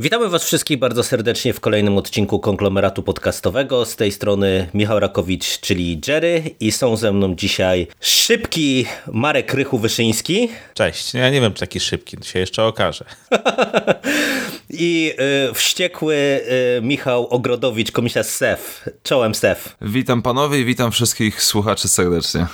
Witamy Was wszystkich bardzo serdecznie w kolejnym odcinku konglomeratu podcastowego. Z tej strony Michał Rakowicz, czyli Jerry, i są ze mną dzisiaj szybki Marek Rychu-Wyszyński. Cześć. Ja nie wiem, czy taki szybki, to się jeszcze okaże. I y, wściekły y, Michał Ogrodowicz, komisarz SEF. Czołem SEF. Witam panowie i witam wszystkich słuchaczy serdecznie.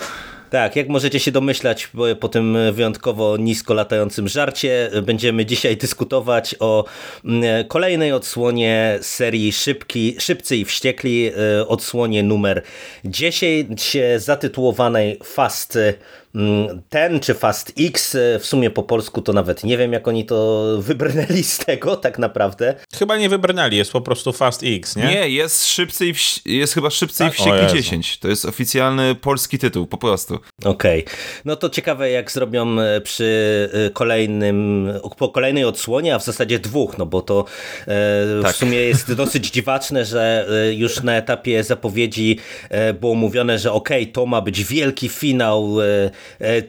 Tak, jak możecie się domyślać po tym wyjątkowo nisko latającym żarcie, będziemy dzisiaj dyskutować o mm, kolejnej odsłonie serii Szybki, Szybcy i Wściekli, y, odsłonie numer 10 zatytułowanej Fast ten czy Fast X, e, w sumie po polsku to nawet nie wiem jak oni to wybrnęli z tego tak naprawdę. Chyba nie wybrnęli, jest po prostu Fast X, nie? Nie, jest szybcy i jest chyba szybcy tak? i wściekli 10. To jest oficjalny polski tytuł, po prostu. Okej, okay. no to ciekawe jak zrobią e, przy e, kolejnym, po kolejnej odsłonie, a w zasadzie dwóch, no bo to e, tak. w sumie jest dosyć dziwaczne, że już na etapie zapowiedzi było mówione, że okej, okay, to ma być wielki finał E,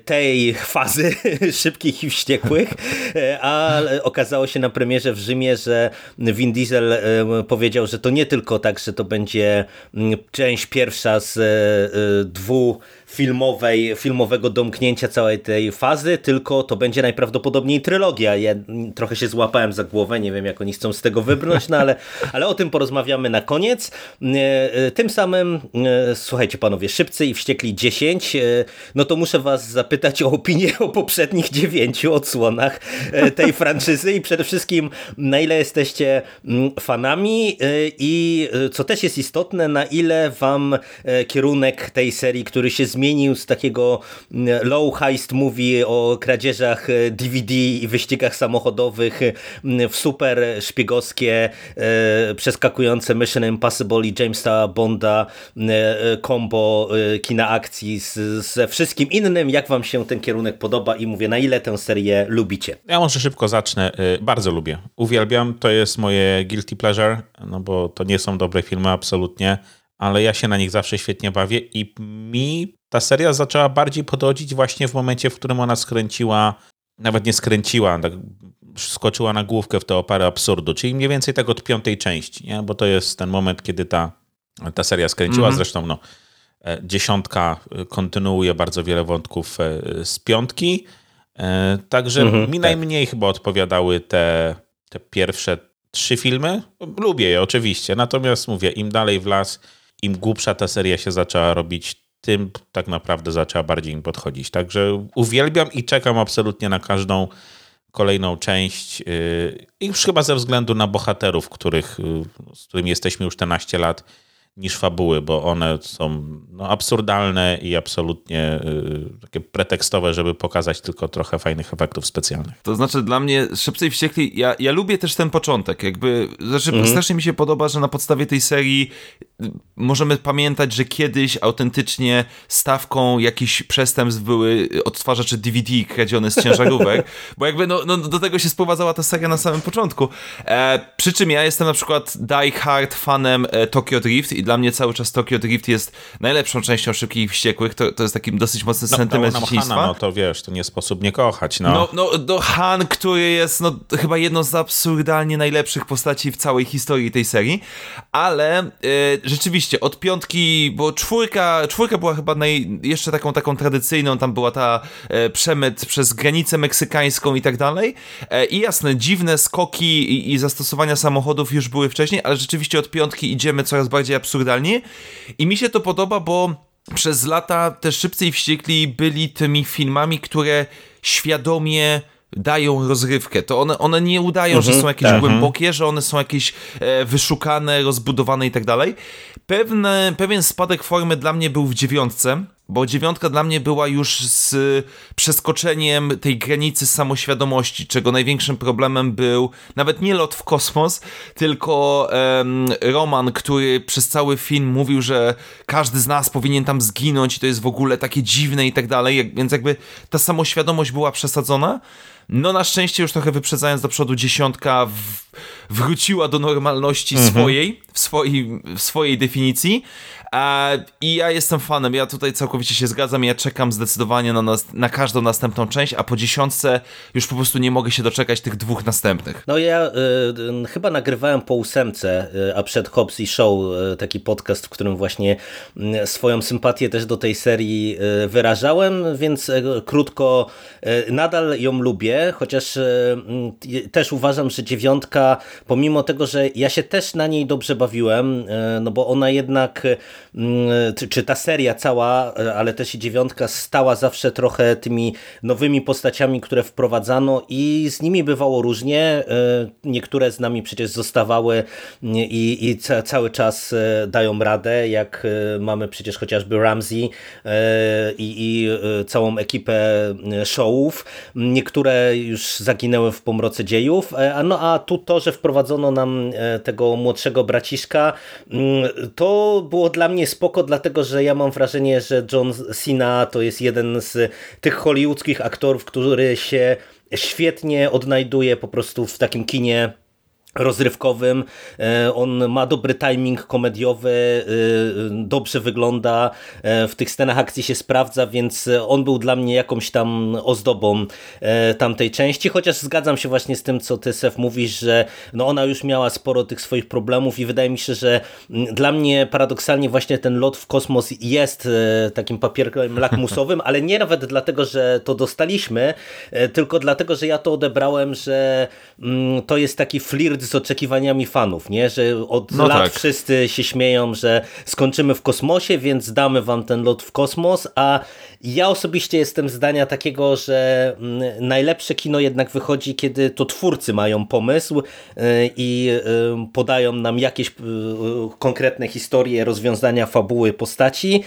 tej fazy szybkich i wściekłych, e, a okazało się na premierze w Rzymie, że Vin Diesel e, powiedział, że to nie tylko tak, że to będzie mm, część pierwsza z dwóch filmowej, filmowego domknięcia całej tej fazy, tylko to będzie najprawdopodobniej trylogia. Ja trochę się złapałem za głowę, nie wiem jak oni chcą z tego wybrnąć, no ale, ale o tym porozmawiamy na koniec. E, e, tym samym, e, słuchajcie panowie, Szybcy i Wściekli 10, no to muszę was zapytać o opinię o poprzednich dziewięciu odsłonach tej franczyzy i przede wszystkim na ile jesteście mm, fanami i co też jest istotne, na ile wam kierunek tej serii, który się zmienił z takiego mm, low heist movie o kradzieżach DVD e, i wyścigach samochodowych mm, w super szpiegowskie, e, przeskakujące Mission Impossible i Jamesa Bonda e, combo kina akcji z, ze wszystkim innym. Jak wam się ten kierunek podoba i mówię, na ile tę serię lubicie? Ja może szybko zacznę. Bardzo lubię. Uwielbiam. To jest moje guilty pleasure, no bo to nie są dobre filmy absolutnie ale ja się na nich zawsze świetnie bawię i mi ta seria zaczęła bardziej podchodzić właśnie w momencie, w którym ona skręciła, nawet nie skręciła, tak skoczyła na główkę w tę oparę absurdu, czyli mniej więcej tak od piątej części, nie? bo to jest ten moment, kiedy ta, ta seria skręciła, mm -hmm. zresztą no, e, dziesiątka kontynuuje bardzo wiele wątków e, z piątki, e, także mm -hmm, mi tak. najmniej chyba odpowiadały te, te pierwsze trzy filmy. Lubię je oczywiście, natomiast mówię, im dalej w las, im głupsza ta seria się zaczęła robić, tym tak naprawdę zaczęła bardziej im podchodzić. Także uwielbiam i czekam absolutnie na każdą kolejną część. Y, I już chyba ze względu na bohaterów, których, y, z którymi jesteśmy już 14 lat niż fabuły, bo one są no, absurdalne i absolutnie y, takie pretekstowe, żeby pokazać tylko trochę fajnych efektów specjalnych. To znaczy dla mnie Szybcy i Wściekli, ja, ja lubię też ten początek, jakby, znaczy mhm. strasznie mi się podoba, że na podstawie tej serii y, możemy pamiętać, że kiedyś autentycznie stawką jakichś przestępstw były odtwarzacze DVD kradzione z ciężarówek, bo jakby no, no, do tego się sprowadzała ta seria na samym początku. E, przy czym ja jestem na przykład die hard fanem e, Tokyo Drift i dla mnie cały czas Tokyo Drift jest najlepszą częścią Szybkich i Wściekłych. To, to jest taki dosyć mocny no, sentyment no, dzieciństwa. Hana, no to wiesz, to nie sposób nie kochać. No, no, no, no Han, który jest no, chyba jedną z absurdalnie najlepszych postaci w całej historii tej serii, ale e, rzeczywiście od piątki, bo czwórka, czwórka była chyba naj, jeszcze taką taką tradycyjną, tam była ta e, przemyt przez granicę meksykańską i tak dalej. E, I jasne, dziwne skoki i, i zastosowania samochodów już były wcześniej, ale rzeczywiście od piątki idziemy coraz bardziej absurdalnie absurdalnie i mi się to podoba, bo przez lata te Szybcy i Wściekli byli tymi filmami, które świadomie dają rozrywkę. To one, one nie udają, mhm, że są jakieś tak. głębokie, że one są jakieś e, wyszukane, rozbudowane i tak dalej. Pewne, pewien spadek formy dla mnie był w dziewiątce, bo dziewiątka dla mnie była już z przeskoczeniem tej granicy samoświadomości, czego największym problemem był nawet nie lot w kosmos, tylko um, Roman, który przez cały film mówił, że każdy z nas powinien tam zginąć i to jest w ogóle takie dziwne i tak dalej, więc jakby ta samoświadomość była przesadzona. No na szczęście już trochę wyprzedzając do przodu dziesiątka w, wróciła do normalności mhm. swojej, w swojej, w swojej definicji. I ja jestem fanem, ja tutaj całkowicie się zgadzam, ja czekam zdecydowanie na, nas, na każdą następną część, a po dziesiątce już po prostu nie mogę się doczekać tych dwóch następnych. No ja y, chyba nagrywałem po ósemce, y, a przed Hobbs i Show y, taki podcast, w którym właśnie y, swoją sympatię też do tej serii y, wyrażałem, więc y, krótko, nadal ją lubię, chociaż też uważam, że dziewiątka, pomimo tego, że ja się też na niej dobrze bawiłem, no bo ona jednak, czy ta seria cała, ale też i dziewiątka stała zawsze trochę tymi nowymi postaciami, które wprowadzano i z nimi bywało różnie. E, niektóre z nami przecież zostawały i, i ca cały czas e, dają radę, jak e, mamy przecież chociażby Ramsey i, i całą ekipę showów. Niektóre już zaginęły w pomroce dziejów, a, no, a tu to, że wprowadzono nam tego młodszego braciszka, to było dla mnie spoko, dlatego że ja mam wrażenie, że John Cena to jest jeden z tych hollywoodzkich aktorów, który się świetnie odnajduje po prostu w takim kinie rozrywkowym. E, on ma dobry timing komediowy, e, dobrze wygląda, e, w tych scenach akcji się sprawdza, więc on był dla mnie jakąś tam ozdobą tamtej części, chociaż zgadzam się właśnie z tym, co ty, Sef, mówisz, że no ona już miała sporo tych swoich problemów i wydaje mi się, że dla mnie paradoksalnie właśnie ten lot w kosmos jest takim papierkiem lakmusowym, ale nie nawet dlatego, że to dostaliśmy, tylko dlatego, że ja to odebrałem, że to jest taki flirt z oczekiwaniami fanów, nie? że od no lat tak. wszyscy się śmieją, że skończymy w kosmosie, więc damy wam ten lot w kosmos, a ja osobiście jestem zdania takiego, że mm, najlepsze kino jednak wychodzi, kiedy to twórcy mają pomysł y, i y, podają nam jakieś y, konkretne historie, rozwiązania fabuły postaci,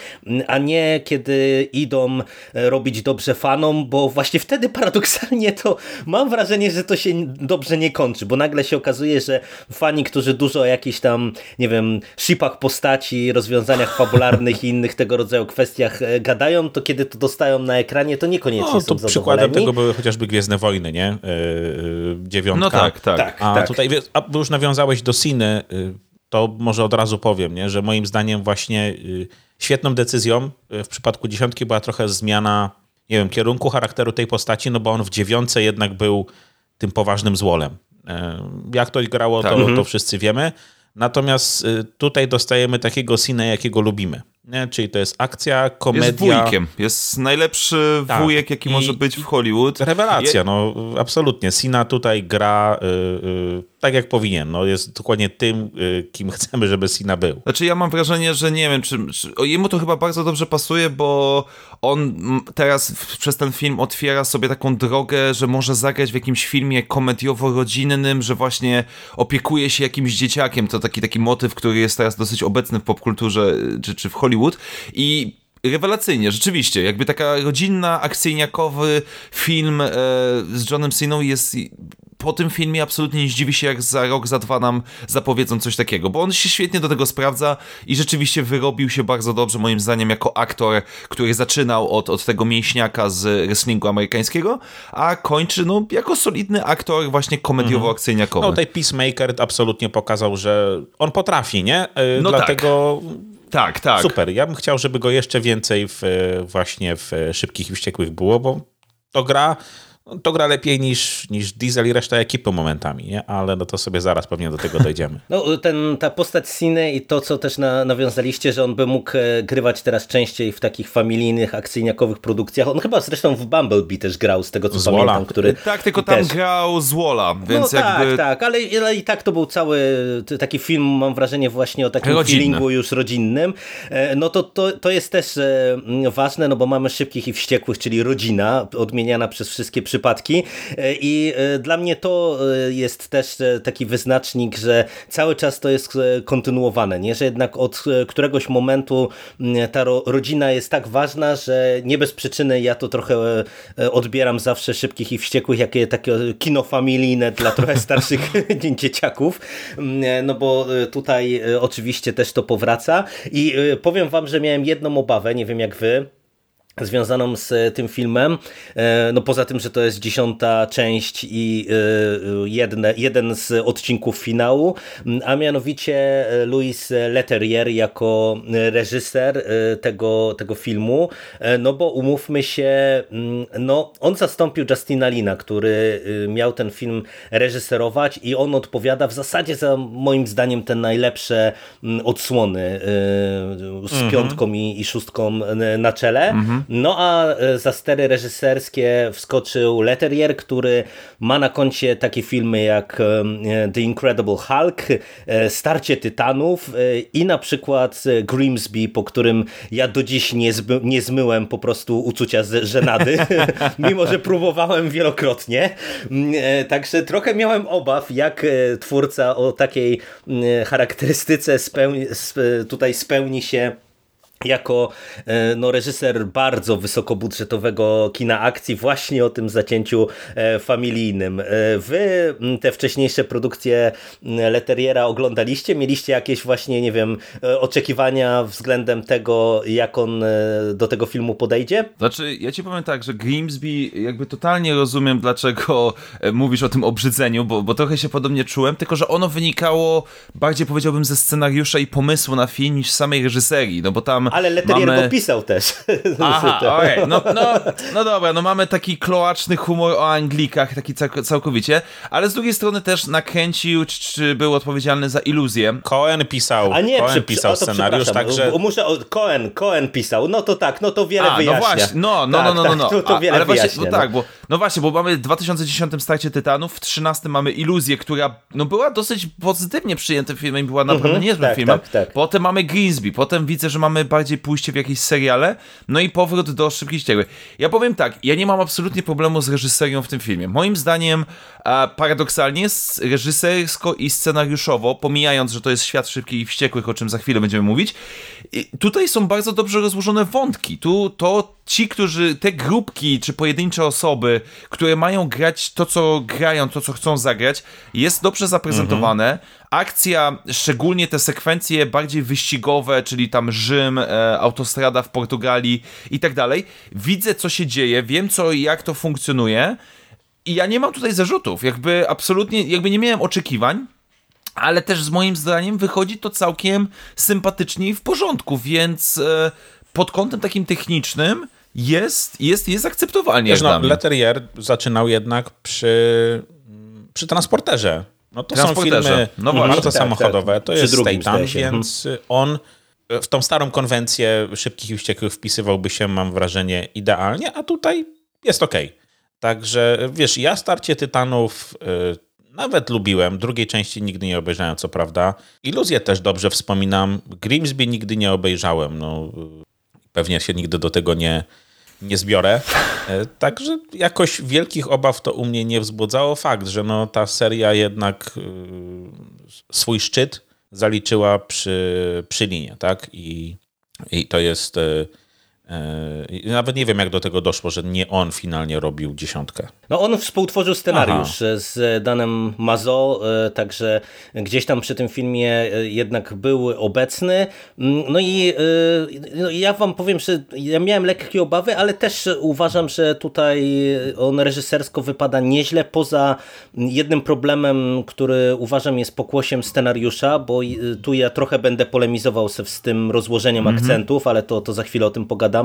a nie kiedy idą robić dobrze fanom, bo właśnie wtedy paradoksalnie to mam wrażenie, że to się dobrze nie kończy, bo nagle się okazuje, że fani, którzy dużo o jakichś tam, nie wiem, shipach postaci, rozwiązaniach fabularnych i innych tego rodzaju kwestiach e, gadają, to kiedy to dostają na ekranie, to niekoniecznie no, to są Przykładem tego były chociażby Gwiezdne Wojny, nie? Yy, dziewiątka. No tak, tak. tak a tak. tutaj, a już nawiązałeś do Siny, to może od razu powiem, nie? że moim zdaniem właśnie świetną decyzją w przypadku dziesiątki była trochę zmiana, nie wiem, kierunku charakteru tej postaci, no bo on w dziewiątce jednak był tym poważnym złolem. Jak to grało, to, tak. to wszyscy wiemy. Natomiast tutaj dostajemy takiego Sina, jakiego lubimy. Nie? Czyli to jest akcja, komedia. Jest wujkiem. Jest najlepszy tak. wujek, jaki I, może być w Hollywood. Rewelacja, Je... no absolutnie. Sina tutaj gra y, y, tak jak powinien. No, jest dokładnie tym, y, kim chcemy, żeby Sina był. Znaczy ja mam wrażenie, że nie wiem, czy, czy jemu to chyba bardzo dobrze pasuje, bo on teraz przez ten film otwiera sobie taką drogę, że może zagrać w jakimś filmie komediowo-rodzinnym, że właśnie opiekuje się jakimś dzieciakiem. To taki taki motyw, który jest teraz dosyć obecny w popkulturze czy, czy w Hollywood i rewelacyjnie, rzeczywiście. Jakby taka rodzinna, akcyjniakowy film e, z Johnem Siną jest po tym filmie absolutnie nie zdziwi się, jak za rok, za dwa nam zapowiedzą coś takiego, bo on się świetnie do tego sprawdza i rzeczywiście wyrobił się bardzo dobrze, moim zdaniem, jako aktor, który zaczynał od, od tego mięśniaka z wrestlingu amerykańskiego, a kończy, no, jako solidny aktor właśnie komediowo-akcyjniakowy. No, tutaj Peacemaker absolutnie pokazał, że on potrafi, nie? E, no tak. Dlatego... Tak tak, tak. Super. Ja bym chciał, żeby go jeszcze więcej w, właśnie w Szybkich i Wściekłych było, bo to gra to gra lepiej niż, niż Diesel i reszta ekipy momentami, nie? ale no to sobie zaraz pewnie do tego dojdziemy. No ten, ta postać Cine i to, co też na, nawiązaliście, że on by mógł e, grywać teraz częściej w takich familijnych, akcyjniakowych produkcjach. On chyba zresztą w Bumblebee też grał, z tego co z pamiętam. Który tak, tylko tam też... grał z Wola, więc no, jakby... Tak, tak, ale, ale i tak to był cały taki film, mam wrażenie właśnie o takim Rodzinne. feelingu już rodzinnym. E, no to, to, to jest też e, ważne, no bo mamy Szybkich i Wściekłych, czyli rodzina, odmieniana przez wszystkie przypadki e, i e, dla mnie to e, jest też taki wyznacznik, że cały czas to jest kontynuowane, nie? że jednak od któregoś momentu ta rodzina jest tak ważna, że nie bez przyczyny ja to trochę odbieram zawsze szybkich i wściekłych, jakie takie kino familijne dla trochę starszych dzieciaków, no bo tutaj oczywiście też to powraca. I powiem wam, że miałem jedną obawę, nie wiem jak wy, związaną z tym filmem. No poza tym, że to jest dziesiąta część i jedne, jeden z odcinków finału, a mianowicie Louis Leterrier jako reżyser tego, tego filmu, no bo umówmy się, no on zastąpił Justina Lina, który miał ten film reżyserować i on odpowiada w zasadzie za moim zdaniem te najlepsze odsłony z mhm. piątką i, i szóstką na czele. Mhm. No a e, za stery reżyserskie wskoczył Leterrier, który ma na koncie takie filmy jak e, The Incredible Hulk, e, Starcie Tytanów i na przykład Grimsby, po którym ja do dziś nie, nie zmyłem po prostu uczucia z żenady, mimo że próbowałem wielokrotnie. Mm, także trochę miałem obaw, jak twórca o takiej mm, charakterystyce spełni, tutaj spełni się jako e, no, reżyser bardzo wysokobudżetowego kina akcji właśnie o tym zacięciu e, familijnym. E, wy te wcześniejsze produkcje Leteriera oglądaliście? Mieliście jakieś właśnie, nie wiem, oczekiwania względem tego, jak on do tego filmu podejdzie? Znaczy, ja ci powiem tak, że Grimsby jakby totalnie rozumiem, dlaczego mówisz o tym obrzydzeniu, bo, bo trochę się podobnie czułem, tylko że ono wynikało bardziej powiedziałbym ze scenariusza i pomysłu na film niż samej reżyserii, no bo tam ale Leterier mamy... go pisał też. Aha, okej, okay. no, no, no dobra, no mamy taki kloaczny humor o Anglikach, taki całkowicie, ale z drugiej strony też nakręcił, czy był odpowiedzialny za iluzję. Cohen pisał, A nie, Cohen przy, pisał scenariusz, także... Muszę, Cohen, Cohen pisał, no to tak, no to wiele A, no wyjaśnia. No właśnie, no, no, tak, no, no, no, no. Tak, to, to wiele ale wyjaśnia, właśnie, no, tak, bo, no właśnie, bo mamy w 2010 starcie Tytanów, w 13 mamy Iluzję, która no była dosyć pozytywnie przyjętym filmem, była naprawdę mm -hmm, niezłym tak, filmem. Tak, tak. Potem mamy Greensby, potem widzę, że mamy bardziej pójście w jakieś seriale, no i powrót do szybkich ścieżek. Ja powiem tak, ja nie mam absolutnie problemu z reżyserią w tym filmie. Moim zdaniem a paradoksalnie reżysersko i scenariuszowo, pomijając, że to jest świat szybkich i wściekłych, o czym za chwilę będziemy mówić, tutaj są bardzo dobrze rozłożone wątki. Tu to ci, którzy, te grupki czy pojedyncze osoby, które mają grać to, co grają, to, co chcą zagrać, jest dobrze zaprezentowane. Mhm. Akcja, szczególnie te sekwencje bardziej wyścigowe, czyli tam Rzym, e, autostrada w Portugalii i tak dalej. Widzę, co się dzieje, wiem, co jak to funkcjonuje. I ja nie mam tutaj zarzutów, jakby absolutnie, jakby nie miałem oczekiwań, ale też z moim zdaniem wychodzi to całkiem sympatycznie i w porządku, więc e, pod kątem takim technicznym jest, jest, jest akceptowalnie. Wiesz, no, Leterrier zaczynał jednak przy, przy transporterze. No to są filmy no bardzo tak, samochodowe, tak. to jest Titan, więc on w tą starą konwencję szybkich i wściekłych wpisywałby się, mam wrażenie, idealnie, a tutaj jest ok. Także wiesz, ja starcie Tytanów y, nawet lubiłem. Drugiej części nigdy nie obejrzałem, co prawda. Iluzję też dobrze wspominam. Grimsby nigdy nie obejrzałem. No, pewnie się nigdy do tego nie, nie zbiorę. Y, także jakoś wielkich obaw to u mnie nie wzbudzało. Fakt, że no, ta seria jednak y, swój szczyt zaliczyła przy, przy linie, tak? I, i to jest E, nawet nie wiem, jak do tego doszło, że nie on finalnie robił dziesiątkę. No on współtworzył scenariusz Aha. z Danem Mazo, e, także gdzieś tam przy tym filmie e, jednak był obecny. Mm, no i no ja wam powiem, że ja miałem lekkie obawy, ale też uważam, że tutaj on reżysersko wypada nieźle, poza jednym problemem, który uważam jest pokłosiem scenariusza, bo tu ja trochę będę polemizował z tym rozłożeniem mhm. akcentów, ale to, to za chwilę o tym pogadam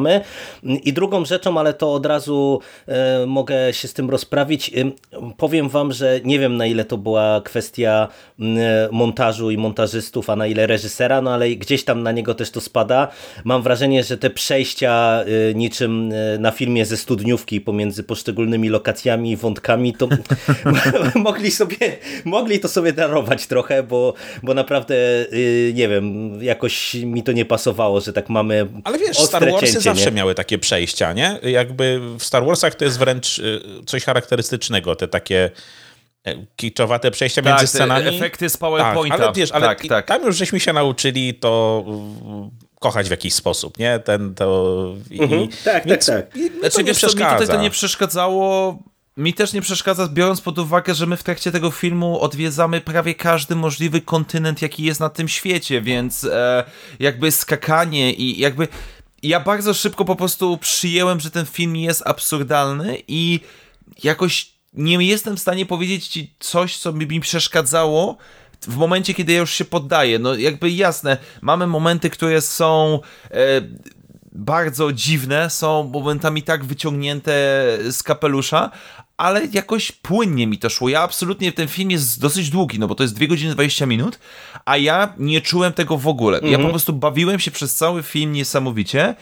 i drugą rzeczą, ale to od razu e, mogę się z tym rozprawić, powiem wam, że nie wiem na ile to była kwestia montażu i montażystów, a na ile reżysera, no ale gdzieś tam na niego też to spada. Mam wrażenie, że te przejścia e, niczym e, na filmie ze studniówki pomiędzy poszczególnymi lokacjami i wątkami, to mogli sobie, mogli to sobie darować trochę, bo, bo naprawdę nie wiem, jakoś mi to nie pasowało, że tak mamy Ale wiesz, Star Warsy zawsze nie? miały takie przejścia, nie? Jakby w Star Warsach to jest wręcz y, coś charakterystycznego, te takie e, kiczowate przejścia tak, między scenami. efekty z PowerPointa. Tak, ale wiesz, ale tak, tak. tam już żeśmy się nauczyli to kochać w jakiś sposób, nie? Ten, to... Mhm. I, tak, tak, tak. Znaczy, wiesz, mi tutaj to nie przeszkadzało mi też nie przeszkadza, biorąc pod uwagę, że my w trakcie tego filmu odwiedzamy prawie każdy możliwy kontynent, jaki jest na tym świecie, więc e, jakby skakanie i jakby ja bardzo szybko po prostu przyjęłem, że ten film jest absurdalny i jakoś nie jestem w stanie powiedzieć ci coś, co by mi przeszkadzało w momencie, kiedy ja już się poddaję. No jakby jasne, mamy momenty, które są... E, bardzo dziwne, są momentami tak wyciągnięte z kapelusza, ale jakoś płynnie mi to szło. Ja absolutnie, ten film jest dosyć długi, no bo to jest 2 godziny 20 minut, a ja nie czułem tego w ogóle. Ja po mhm. prostu bawiłem się przez cały film niesamowicie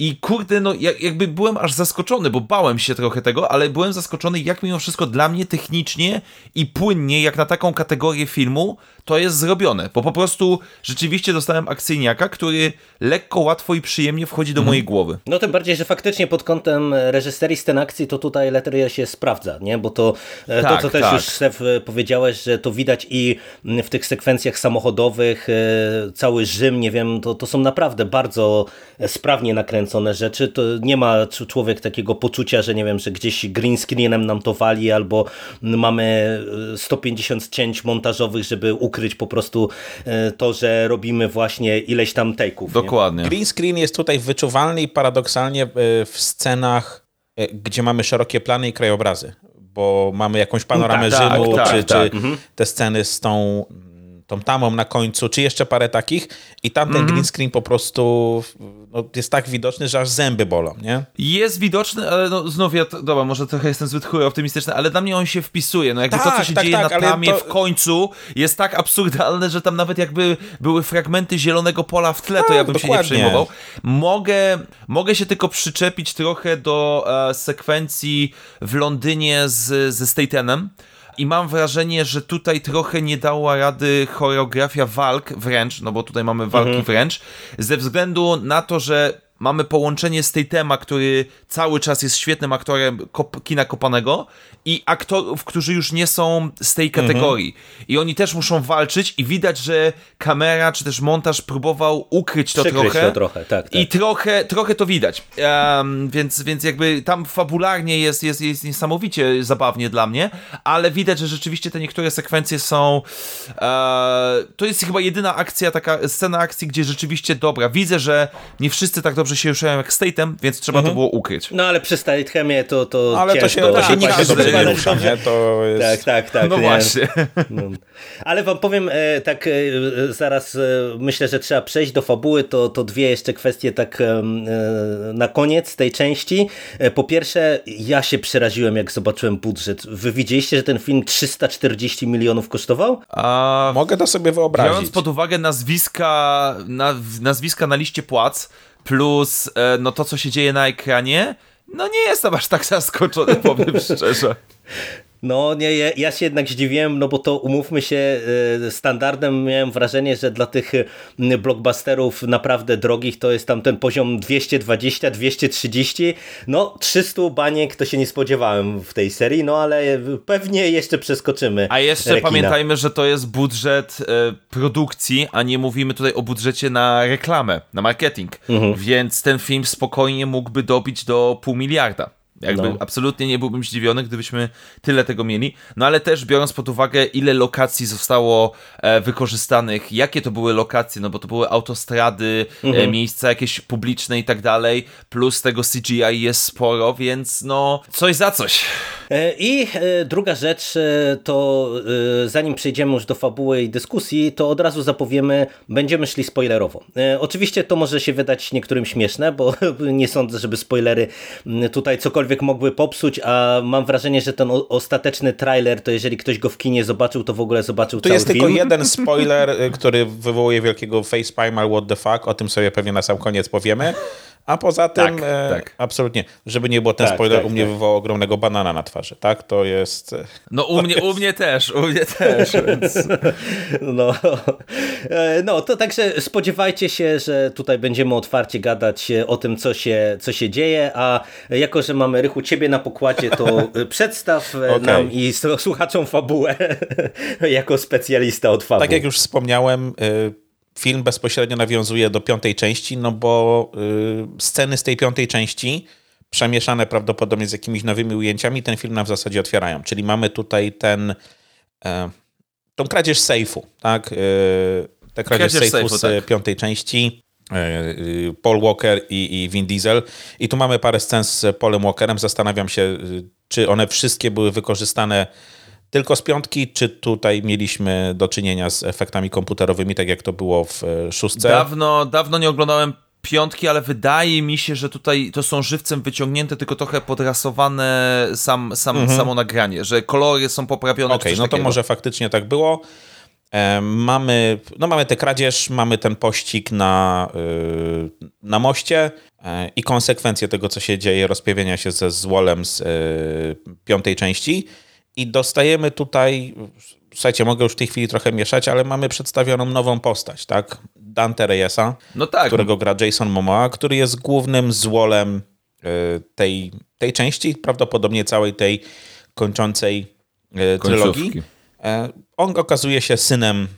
i kurde, no jakby byłem aż zaskoczony, bo bałem się trochę tego, ale byłem zaskoczony, jak mimo wszystko dla mnie technicznie i płynnie, jak na taką kategorię filmu, to jest zrobione. Bo po prostu rzeczywiście dostałem akcyjniaka, który lekko, łatwo i przyjemnie wchodzi do mhm. mojej głowy. No tym bardziej, że faktycznie pod kątem reżyserii scen akcji, to tutaj Letterier się sprawdza, nie? Bo to, e, tak, to co też tak. już Stef e, powiedziałeś, że to widać i w tych sekwencjach samochodowych, e, cały Rzym, nie wiem, to, to są naprawdę bardzo sprawnie nakręcone rzeczy. To nie ma człowiek takiego poczucia, że nie wiem, że gdzieś green screenem nam to wali, albo mamy 150 cięć montażowych, żeby ukryć po prostu to, że robimy właśnie ileś tam take'ów. Dokładnie. Nie? Green screen jest tutaj wyczuwalny i paradoksalnie w scenach, gdzie mamy szerokie plany i krajobrazy bo mamy jakąś panoramę tak, Rzymu, tak, czy, tak, czy mhm. te sceny z tą tą tamą na końcu, czy jeszcze parę takich i tamten mm green screen po prostu no, jest tak widoczny, że aż zęby bolą, nie? Jest widoczny, ale no znów ja, dobra, może trochę jestem zbyt chuj optymistyczny, ale dla mnie on się wpisuje, no jakby tak, to, co tak, się tak, dzieje tak, na plamie to... w końcu jest tak absurdalne, że tam nawet jakby były fragmenty zielonego pola w tle, to ja bym dokładnie. się nie przejmował. Mogę, mogę się tylko przyczepić trochę do e, sekwencji w Londynie z, ze Statenem, i mam wrażenie, że tutaj trochę nie dała rady choreografia walk wręcz, no bo tutaj mamy walki mhm. wręcz, ze względu na to, że mamy połączenie z tej tema, który cały czas jest świetnym aktorem kina kopanego i aktorów, którzy już nie są z tej kategorii. Mhm. I oni też muszą walczyć i widać, że kamera czy też montaż próbował ukryć to Przykryć trochę. To trochę tak, tak. I trochę, trochę to widać. Um, więc, więc jakby tam fabularnie jest, jest, jest niesamowicie zabawnie dla mnie, ale widać, że rzeczywiście te niektóre sekwencje są e, to jest chyba jedyna akcja, taka scena akcji, gdzie rzeczywiście dobra, widzę, że nie wszyscy tak dobrze się ruszają jak State'em, więc trzeba mhm. to było ukryć. No ale przy Statehemie to, to ale ciężko. to się, to się nikt dobrze nie rusza, nie? To jest... Tak, tak, tak. No nie? właśnie. No. Ale wam powiem e, tak, e, zaraz e, myślę, że trzeba przejść do fabuły, to, to dwie jeszcze kwestie tak na koniec tej części. Po pierwsze, ja się przeraziłem, jak zobaczyłem budżet. Wy widzieliście, że ten film 340 milionów kosztował? A... Mogę to sobie wyobrazić. Biorąc pod uwagę nazwiska, nazwiska na liście płac, plus no to, co się dzieje na ekranie, no nie jestem aż tak zaskoczony, powiem szczerze. No nie, ja się jednak zdziwiłem, no bo to umówmy się, y, standardem miałem wrażenie, że dla tych blockbusterów naprawdę drogich to jest tam ten poziom 220, 230, no 300 baniek to się nie spodziewałem w tej serii, no ale pewnie jeszcze przeskoczymy. A jeszcze rekina. pamiętajmy, że to jest budżet y, produkcji, a nie mówimy tutaj o budżecie na reklamę, na marketing, mhm. więc ten film spokojnie mógłby dobić do pół miliarda. Jakby no. absolutnie nie byłbym zdziwiony, gdybyśmy tyle tego mieli. No ale też biorąc pod uwagę, ile lokacji zostało e, wykorzystanych, jakie to były lokacje, no bo to były autostrady, e, mhm. e, miejsca jakieś publiczne i tak dalej, plus tego CGI jest sporo, więc no coś za coś. E, I e, druga rzecz to zanim przejdziemy już do fabuły i dyskusji, to od razu zapowiemy, będziemy szli spoilerowo. Oczywiście to może się wydać niektórym śmieszne, bo nie sądzę, żeby spoilery tutaj cokolwiek mogły popsuć, a mam wrażenie, że ten ostateczny trailer, to jeżeli ktoś go w kinie zobaczył, to w ogóle zobaczył to cały film. To jest tylko jeden spoiler, który wywołuje wielkiego facepalm, what the fuck, o tym sobie pewnie na sam koniec powiemy. A poza tym, tak, e, tak. absolutnie, żeby nie było ten tak, spoiler, tak, u mnie tak. wywołał ogromnego banana na twarzy, tak? To jest... E, no u, mnie, jest... u mnie też, u mnie też, więc... No, e, no, to także spodziewajcie się, że tutaj będziemy otwarcie gadać o tym, co się, co się dzieje, a jako, że mamy Rychu ciebie na pokładzie, to przedstaw okay. nam i słuchaczom fabułę jako specjalista od fabuły. Tak jak już wspomniałem, film bezpośrednio nawiązuje do piątej części, no bo y, sceny z tej piątej części przemieszane prawdopodobnie z jakimiś nowymi ujęciami ten film nam w zasadzie otwierają. Czyli mamy tutaj ten e, tą kradzież sejfu, tak? E, tę kradzież, kradzież sejfu, z tak. piątej części. Paul Walker i, i Vin Diesel. I tu mamy parę scen z Paulem Walkerem. Zastanawiam się, czy one wszystkie były wykorzystane tylko z piątki, czy tutaj mieliśmy do czynienia z efektami komputerowymi, tak jak to było w szóstce? Dawno, dawno nie oglądałem piątki, ale wydaje mi się, że tutaj to są żywcem wyciągnięte, tylko trochę podrasowane sam, sam, mhm. samo nagranie, że kolory są poprawione. Okej, okay, no to takiego. może faktycznie tak było. E, mamy, no mamy tę kradzież, mamy ten pościg na, yy, na moście yy, i konsekwencje tego, co się dzieje, rozpiewienia się ze złolem z yy, piątej części. I dostajemy tutaj, słuchajcie, mogę już w tej chwili trochę mieszać, ale mamy przedstawioną nową postać, tak? Dante Reyesa, no tak. którego gra Jason Momoa, który jest głównym złolem y, tej, tej części, prawdopodobnie całej tej kończącej y, trylogii. E, on okazuje się synem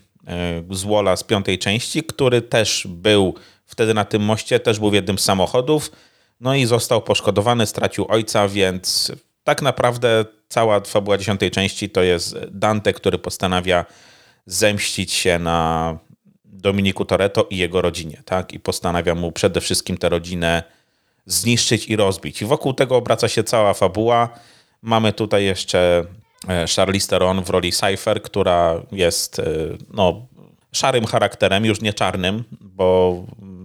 złola z piątej części, który też był wtedy na tym moście, też był w jednym z samochodów, no i został poszkodowany, stracił ojca, więc tak naprawdę cała fabuła dziesiątej części to jest Dante, który postanawia zemścić się na Dominiku Toretto i jego rodzinie, tak? I postanawia mu przede wszystkim tę rodzinę zniszczyć i rozbić. I wokół tego obraca się cała fabuła. Mamy tutaj jeszcze e, Charlize Theron w roli Cypher, która jest e, no, szarym charakterem, już nie czarnym, bo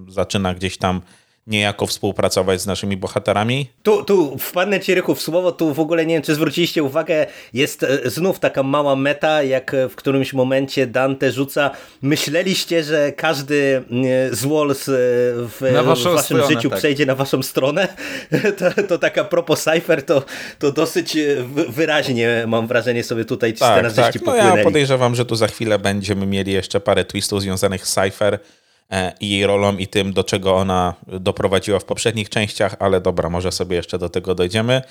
zaczyna gdzieś tam niejako współpracować z naszymi bohaterami. Tu, tu wpadnę ci Rychu w słowo, tu w ogóle nie wiem, czy zwróciliście uwagę, jest e, znów taka mała meta, jak e, w którymś momencie Dante rzuca, myśleliście, że każdy e, z Walls w, w waszym stronę, życiu tak. przejdzie na waszą stronę? To, to taka propos Cypher, to, to dosyć wyraźnie mam wrażenie sobie tutaj ci tak, tak. No ja podejrzewam, że tu za chwilę będziemy mieli jeszcze parę twistów związanych z Cypher, E, i jej rolą i tym, do czego ona doprowadziła w poprzednich częściach, ale dobra, może sobie jeszcze do tego dojdziemy.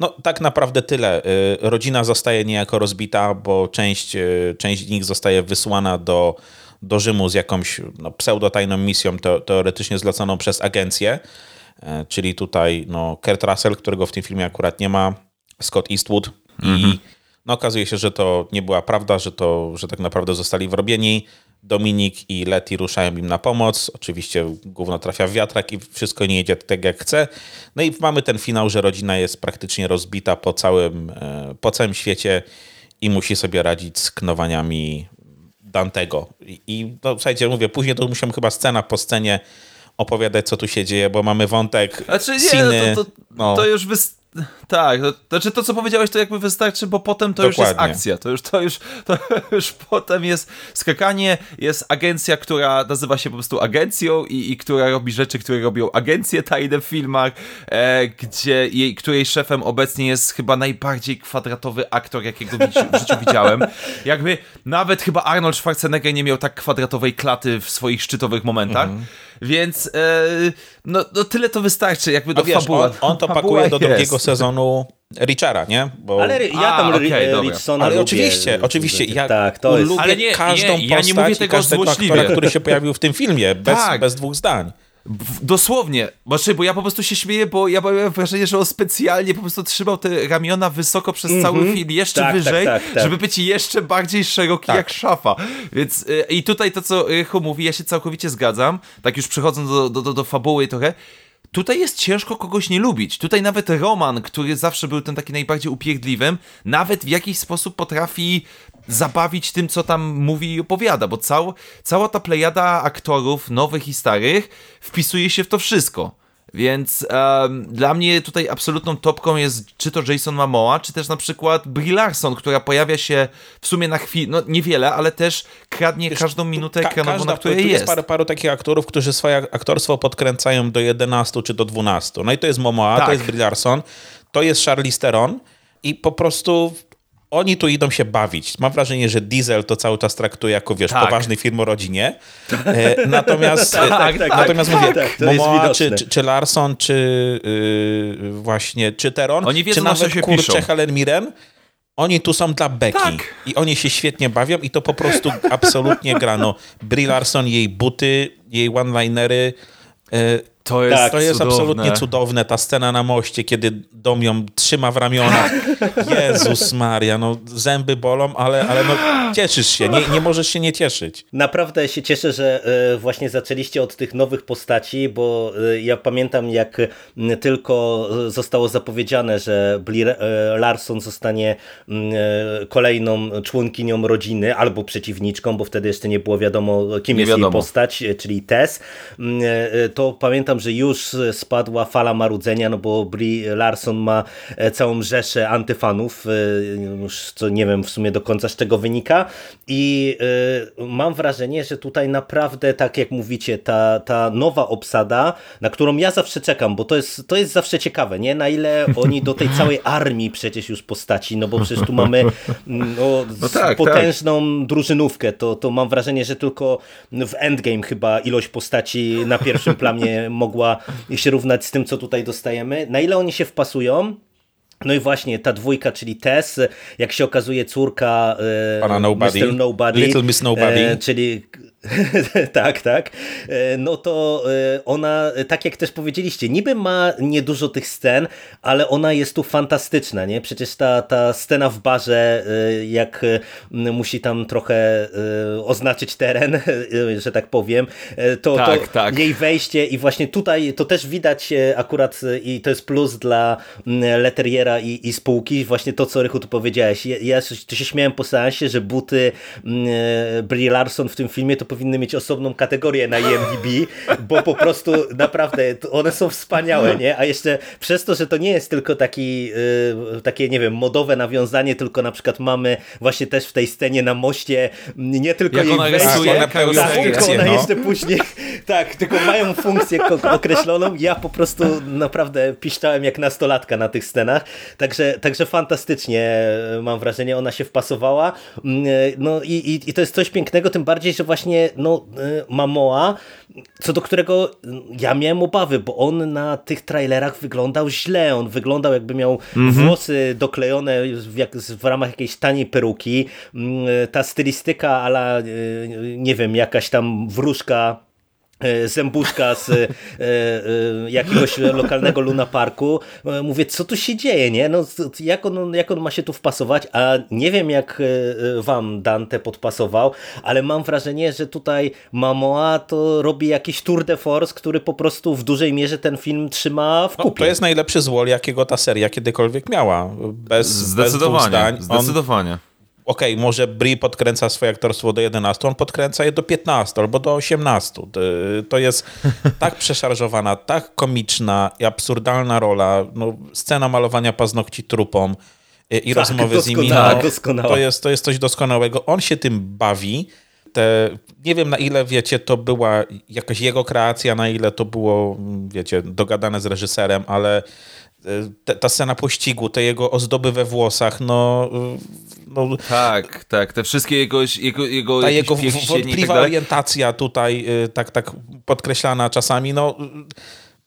No tak naprawdę tyle. E, rodzina zostaje niejako rozbita, bo część, e, część z nich zostaje wysłana do, do Rzymu z jakąś no, pseudotajną misją, to, teoretycznie zleconą przez agencję, czyli tutaj no, Kurt Russell, którego w tym filmie akurat nie ma, Scott Eastwood mhm. i no, okazuje się, że to nie była prawda, że to, że tak naprawdę zostali wrobieni. Dominik i Leti ruszają im na pomoc. Oczywiście gówno trafia w wiatrak i wszystko nie jedzie tak jak chce. No i mamy ten finał, że rodzina jest praktycznie rozbita po całym, e, po całym świecie i musi sobie radzić z knowaniami Dantego. I, i no, słuchajcie, mówię, później to musiałem chyba scena po scenie opowiadać, co tu się dzieje, bo mamy wątek znaczy, nie, Siny, no to, to, no. to już wys tak, to, znaczy to co powiedziałeś to jakby wystarczy, bo potem to Dokładnie. już jest akcja, to już, to, już, to już potem jest skakanie, jest agencja, która nazywa się po prostu agencją i, i która robi rzeczy, które robią agencje tajne w filmach, e, gdzie jej, której szefem obecnie jest chyba najbardziej kwadratowy aktor, jakiego w życiu widziałem. Jakby nawet chyba Arnold Schwarzenegger nie miał tak kwadratowej klaty w swoich szczytowych momentach. Mhm. Więc e, no, no tyle to wystarczy, jakby do wiesz, On, on to pakuje do drugiego sezonu Richara, nie? Bo... Ale ja tam okay, Richsona Ale oczywiście, oczywiście. Ja tak, to jest... lubię ale nie, każdą nie, ja nie mówię tego każdego aktora, który się pojawił w tym filmie, bez, tak. bez dwóch zdań. Dosłownie, znaczy, bo ja po prostu się śmieję, bo ja mam wrażenie, że on specjalnie po prostu trzymał te ramiona wysoko przez mm -hmm. cały film, jeszcze tak, wyżej, tak, tak, tak, żeby być jeszcze bardziej szeroki tak. jak szafa. Więc yy, i tutaj to, co Rychu mówi, ja się całkowicie zgadzam, tak już przechodząc do, do, do, do fabuły trochę, Tutaj jest ciężko kogoś nie lubić. Tutaj nawet Roman, który zawsze był ten taki najbardziej upierdliwym, nawet w jakiś sposób potrafi zabawić tym, co tam mówi i opowiada, bo cał, cała ta plejada aktorów, nowych i starych, wpisuje się w to wszystko. Więc um, dla mnie tutaj absolutną topką jest czy to Jason Momoa, czy też na przykład Brie Larson, która pojawia się w sumie na chwilę, no niewiele, ale też kradnie Wiesz, każdą minutę ekranową, na której jest. jest paru, paru takich aktorów, którzy swoje aktorstwo podkręcają do 11 czy do 12. No i to jest Momoa, tak. to jest Brie Larson, to jest Charlize Theron i po prostu oni tu idą się bawić. Mam wrażenie, że Diesel to cały czas traktuje jako, wiesz, tak. poważny film o rodzinie. E, natomiast tak, tak, tak, natomiast mówię, tak, Momoa, czy, czy, czy, Larson, czy yy, właśnie, czy Teron, oni wiedzą, czy nawet, się kurczę, piszą. Helen Mirren, oni tu są dla Becky tak. i oni się świetnie bawią i to po prostu absolutnie grano. Brie Larson, jej buty, jej one-linery, yy, To jest, tak, to jest absolutnie cudowne. Ta scena na moście, kiedy dom ją trzyma w ramionach. Jezus Maria, no zęby bolą, ale, ale no, cieszysz się, nie, nie możesz się nie cieszyć. Naprawdę się cieszę, że e, właśnie zaczęliście od tych nowych postaci, bo e, ja pamiętam jak tylko zostało zapowiedziane, że Brie e, Larson zostanie kolejną członkinią rodziny albo przeciwniczką, bo wtedy jeszcze nie było wiadomo kim nie jest wiadomo. jej postać, czyli Tess, to pamiętam, że już spadła fala marudzenia, no bo Brie Larson ma e, całą rzeszę antyfanów, e, już co nie wiem w sumie do końca z czego wynika i e, mam wrażenie, że tutaj naprawdę, tak jak mówicie, ta, ta nowa obsada, na którą ja zawsze czekam, bo to jest, to jest zawsze ciekawe, nie? Na ile oni do tej całej armii przecież już postaci, no bo przecież tu mamy no, no tak, tak. potężną tak. drużynówkę, to, to mam wrażenie, że tylko w Endgame chyba ilość postaci na pierwszym planie mogła się równać z tym, co tutaj dostajemy. Na ile oni się wpasują, no i właśnie ta dwójka, czyli Tess, jak się okazuje córka e, Pana Nobody, Mr. Nobody Little Miss Nobody, e, czyli tak, tak. E, no to e, ona, tak jak też powiedzieliście, niby ma niedużo tych scen, ale ona jest tu fantastyczna, nie? Przecież ta, ta scena w barze, e, jak musi tam trochę oznaczyć teren, że tak powiem, to, tak, to tak. jej wejście i właśnie tutaj to też widać akurat i to jest plus dla Leteriera i, i spółki, właśnie to, co Rychu tu powiedziałeś. Ja, ja to się śmiałem po seansie, że buty Brie Larson w tym filmie to powinny mieć osobną kategorię na IMDb, bo po prostu naprawdę one są wspaniałe, nie? A jeszcze przez to, że to nie jest tylko taki, yy, takie, nie wiem, modowe nawiązanie, tylko na przykład mamy właśnie też w tej scenie na moście nie tylko Jak jej ona wejście, tak, tak, ona no. jeszcze później, tak, tylko mają funkcję określoną. Ja po prostu naprawdę piszczałem jak nastolatka na tych scenach, także, także fantastycznie e, mam wrażenie, ona się wpasowała. Mm, e, no i, i, i to jest coś pięknego, tym bardziej, że właśnie no, y, Mamoa, co do którego ja miałem obawy, bo on na tych trailerach wyglądał źle, on wyglądał jakby miał mm -hmm. włosy doklejone w, jak, w ramach jakiejś taniej peruki, mm, ta stylistyka ala, y, nie wiem, jakaś tam wróżka zębuszka z e, e, jakiegoś lokalnego Luna Parku. Mówię, co tu się dzieje, nie? No, jak, on, jak on ma się tu wpasować? A nie wiem, jak wam Dante podpasował, ale mam wrażenie, że tutaj Mamoa to robi jakiś tour de force, który po prostu w dużej mierze ten film trzyma w kupie. No, to jest najlepszy złol, jakiego ta seria kiedykolwiek miała. Bez, zdecydowanie, bez zdecydowanie okej, okay, może Brie podkręca swoje aktorstwo do 11, on podkręca je do 15 albo do 18. To jest tak przeszarżowana, tak komiczna i absurdalna rola. No, scena malowania paznokci trupom i tak, rozmowy z nimi. No, to, jest, to jest coś doskonałego. On się tym bawi. Te, nie wiem na ile, wiecie, to była jakaś jego kreacja, na ile to było, wiecie, dogadane z reżyserem, ale te, ta scena pościgu, te jego ozdoby we włosach, no, no... Tak, tak, te wszystkie jego jego, jego Ta jego tak wątpliwa tak orientacja tutaj, y, tak, tak podkreślana czasami, no,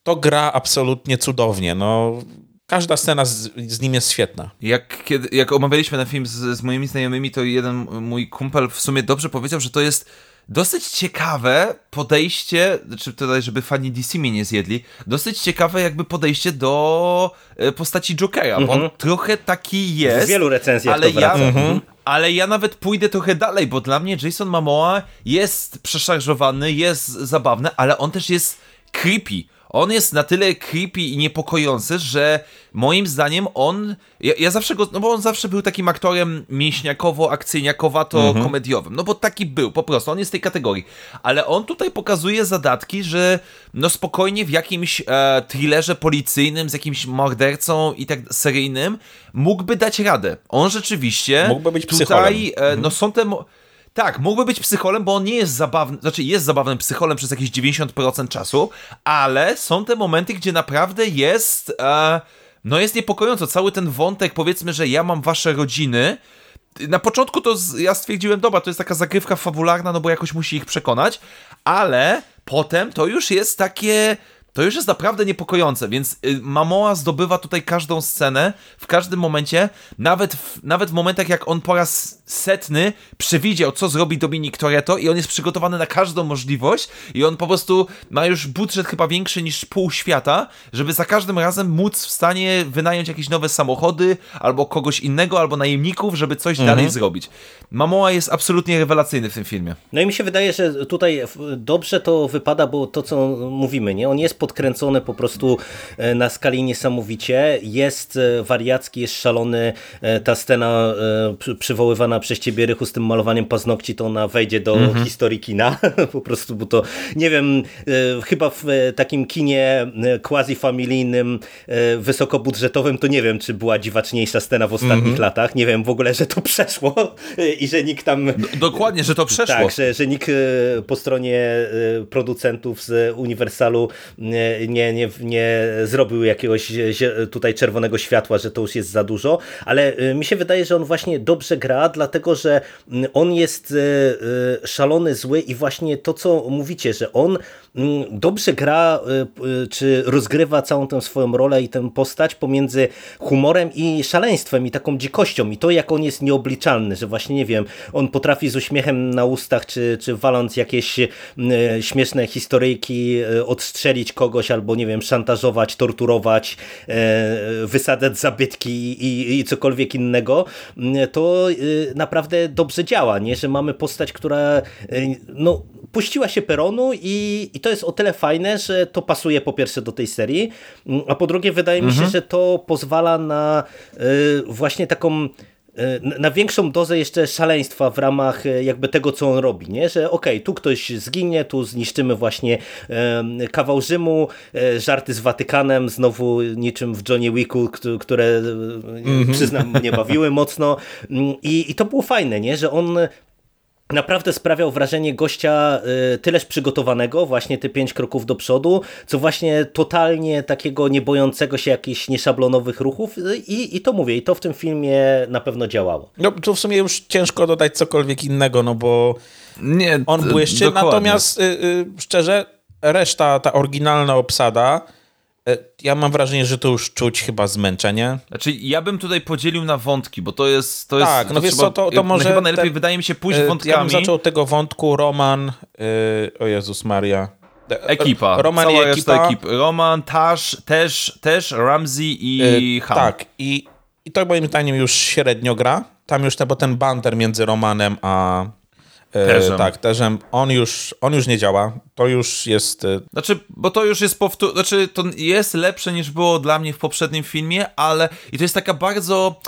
to gra absolutnie cudownie, no. Każda scena z, z, nim jest świetna. Jak, kiedy, jak omawialiśmy ten film z, z moimi znajomymi, to jeden mój kumpel w sumie dobrze powiedział, że to jest dosyć ciekawe podejście, czy tutaj, żeby fani DC mnie nie zjedli, dosyć ciekawe jakby podejście do e, postaci Jokera, mm -hmm. bo on mhm. trochę taki jest. W wielu recenzjach ale ja, mm -hmm. Ale ja nawet pójdę trochę dalej, bo dla mnie Jason Momoa jest przeszarżowany, jest zabawny, ale on też jest creepy on jest na tyle creepy i niepokojący, że moim zdaniem on, ja, ja zawsze go, no bo on zawsze był takim aktorem mięśniakowo, akcyjniakowato-komediowym, mhm. no bo taki był, po prostu, on jest z tej kategorii, ale on tutaj pokazuje zadatki, że no spokojnie w jakimś e, thrillerze policyjnym z jakimś mordercą i tak seryjnym mógłby dać radę. On rzeczywiście mógłby być tutaj, e, no są te tak, mógłby być psycholem, bo on nie jest zabawny, znaczy jest zabawnym psycholem przez jakieś 90% czasu, ale są te momenty, gdzie naprawdę jest, e, no jest niepokojąco. Cały ten wątek, powiedzmy, że ja mam wasze rodziny, na początku to z, ja stwierdziłem, dobra, to jest taka zagrywka fabularna, no bo jakoś musi ich przekonać, ale potem to już jest takie to już jest naprawdę niepokojące, więc y, Mamoa zdobywa tutaj każdą scenę, w każdym momencie, nawet w, nawet w momentach jak on po raz setny przewidział, co zrobi Dominik Toretto i on jest przygotowany na każdą możliwość i on po prostu ma już budżet chyba większy niż pół świata, żeby za każdym razem móc w stanie wynająć jakieś nowe samochody, albo kogoś innego, albo najemników, żeby coś mhm. dalej zrobić. Mamoa jest absolutnie rewelacyjny w tym filmie. No i mi się wydaje, że tutaj dobrze to wypada, bo to co mówimy, nie? On jest podkręcony po prostu e, na skali niesamowicie, jest e, wariacki, jest szalony, e, ta scena przywoływana przez ciebie Rychu z tym malowaniem paznokci, to ona wejdzie do mhm. historii kina, po prostu, bo to nie wiem, chyba w takim kinie quasi-familijnym, wysokobudżetowym, to nie wiem, czy była dziwaczniejsza scena w ostatnich mhm. latach, nie wiem w ogóle, że to przeszło i że nikt tam... Dokładnie, że to przeszło. Tak, że, że nikt po stronie producentów z Uniwersalu nie, nie, nie zrobił jakiegoś tutaj czerwonego światła, że to już jest za dużo, ale y, mi się wydaje, że on właśnie dobrze gra, dlatego że mm, on jest y, szalony, zły i właśnie to, co mówicie, że on mm, dobrze gra, czy rozgrywa całą tę swoją rolę i tę postać pomiędzy humorem i szaleństwem i taką dzikością i to, jak on jest nieobliczalny, że właśnie, nie wiem, on potrafi z uśmiechem na ustach, czy, czy waląc jakieś śmieszne historyjki odstrzelić kogoś albo, nie wiem, szantażować, torturować, e, wysadzać zabytki i, i cokolwiek innego, to e, naprawdę dobrze działa, nie? że mamy postać, która e, no, puściła się peronu i, i to jest o tyle fajne, że to pasuje po pierwsze do tej serii, a po drugie wydaje mhm. mi się, mhm. że to pozwala na właśnie taką na większą dozę jeszcze szaleństwa w ramach e, jakby tego, co on robi, nie? że okej, okay, tu ktoś zginie, tu zniszczymy właśnie kawał Rzymu, e, żarty z Watykanem, znowu niczym w Johnny Wicku, które mm -hmm. przyznam mnie bawiły mocno mm, I, i to było fajne, nie? że on naprawdę sprawiał wrażenie gościa y, tyleż przygotowanego, właśnie te pięć kroków do przodu, co właśnie totalnie takiego nie bojącego się jakichś nieszablonowych ruchów. I, i to mówię, i to w tym filmie na pewno działało. No to w sumie już ciężko dodać cokolwiek innego, no bo nie, on błyszczy, natomiast y, y, szczerze, reszta, ta oryginalna obsada ja mam wrażenie, że to już czuć chyba zmęczenie. Znaczy, ja bym tutaj podzielił na wątki, bo to jest. To tak, jest, no wiesz co, to, to może. Chyba najlepiej ten, wydaje mi się pójść wątkami. Ja bym zaczął tego wątku Roman. Yy, o Jezus Maria. Ekipa. Roman Cała i ekipa. Ekip. Roman, Tash, też, też Ramsey i yy, Han. Tak, i, i to moim zdaniem już średnio gra. Tam już ten, bo ten banter między Romanem a Teżem. tak, teżem. On już, on już nie działa. To już jest. E, znaczy, bo to już jest powtór. Znaczy, to jest lepsze niż było dla mnie w poprzednim filmie, ale. I to jest taka bardzo,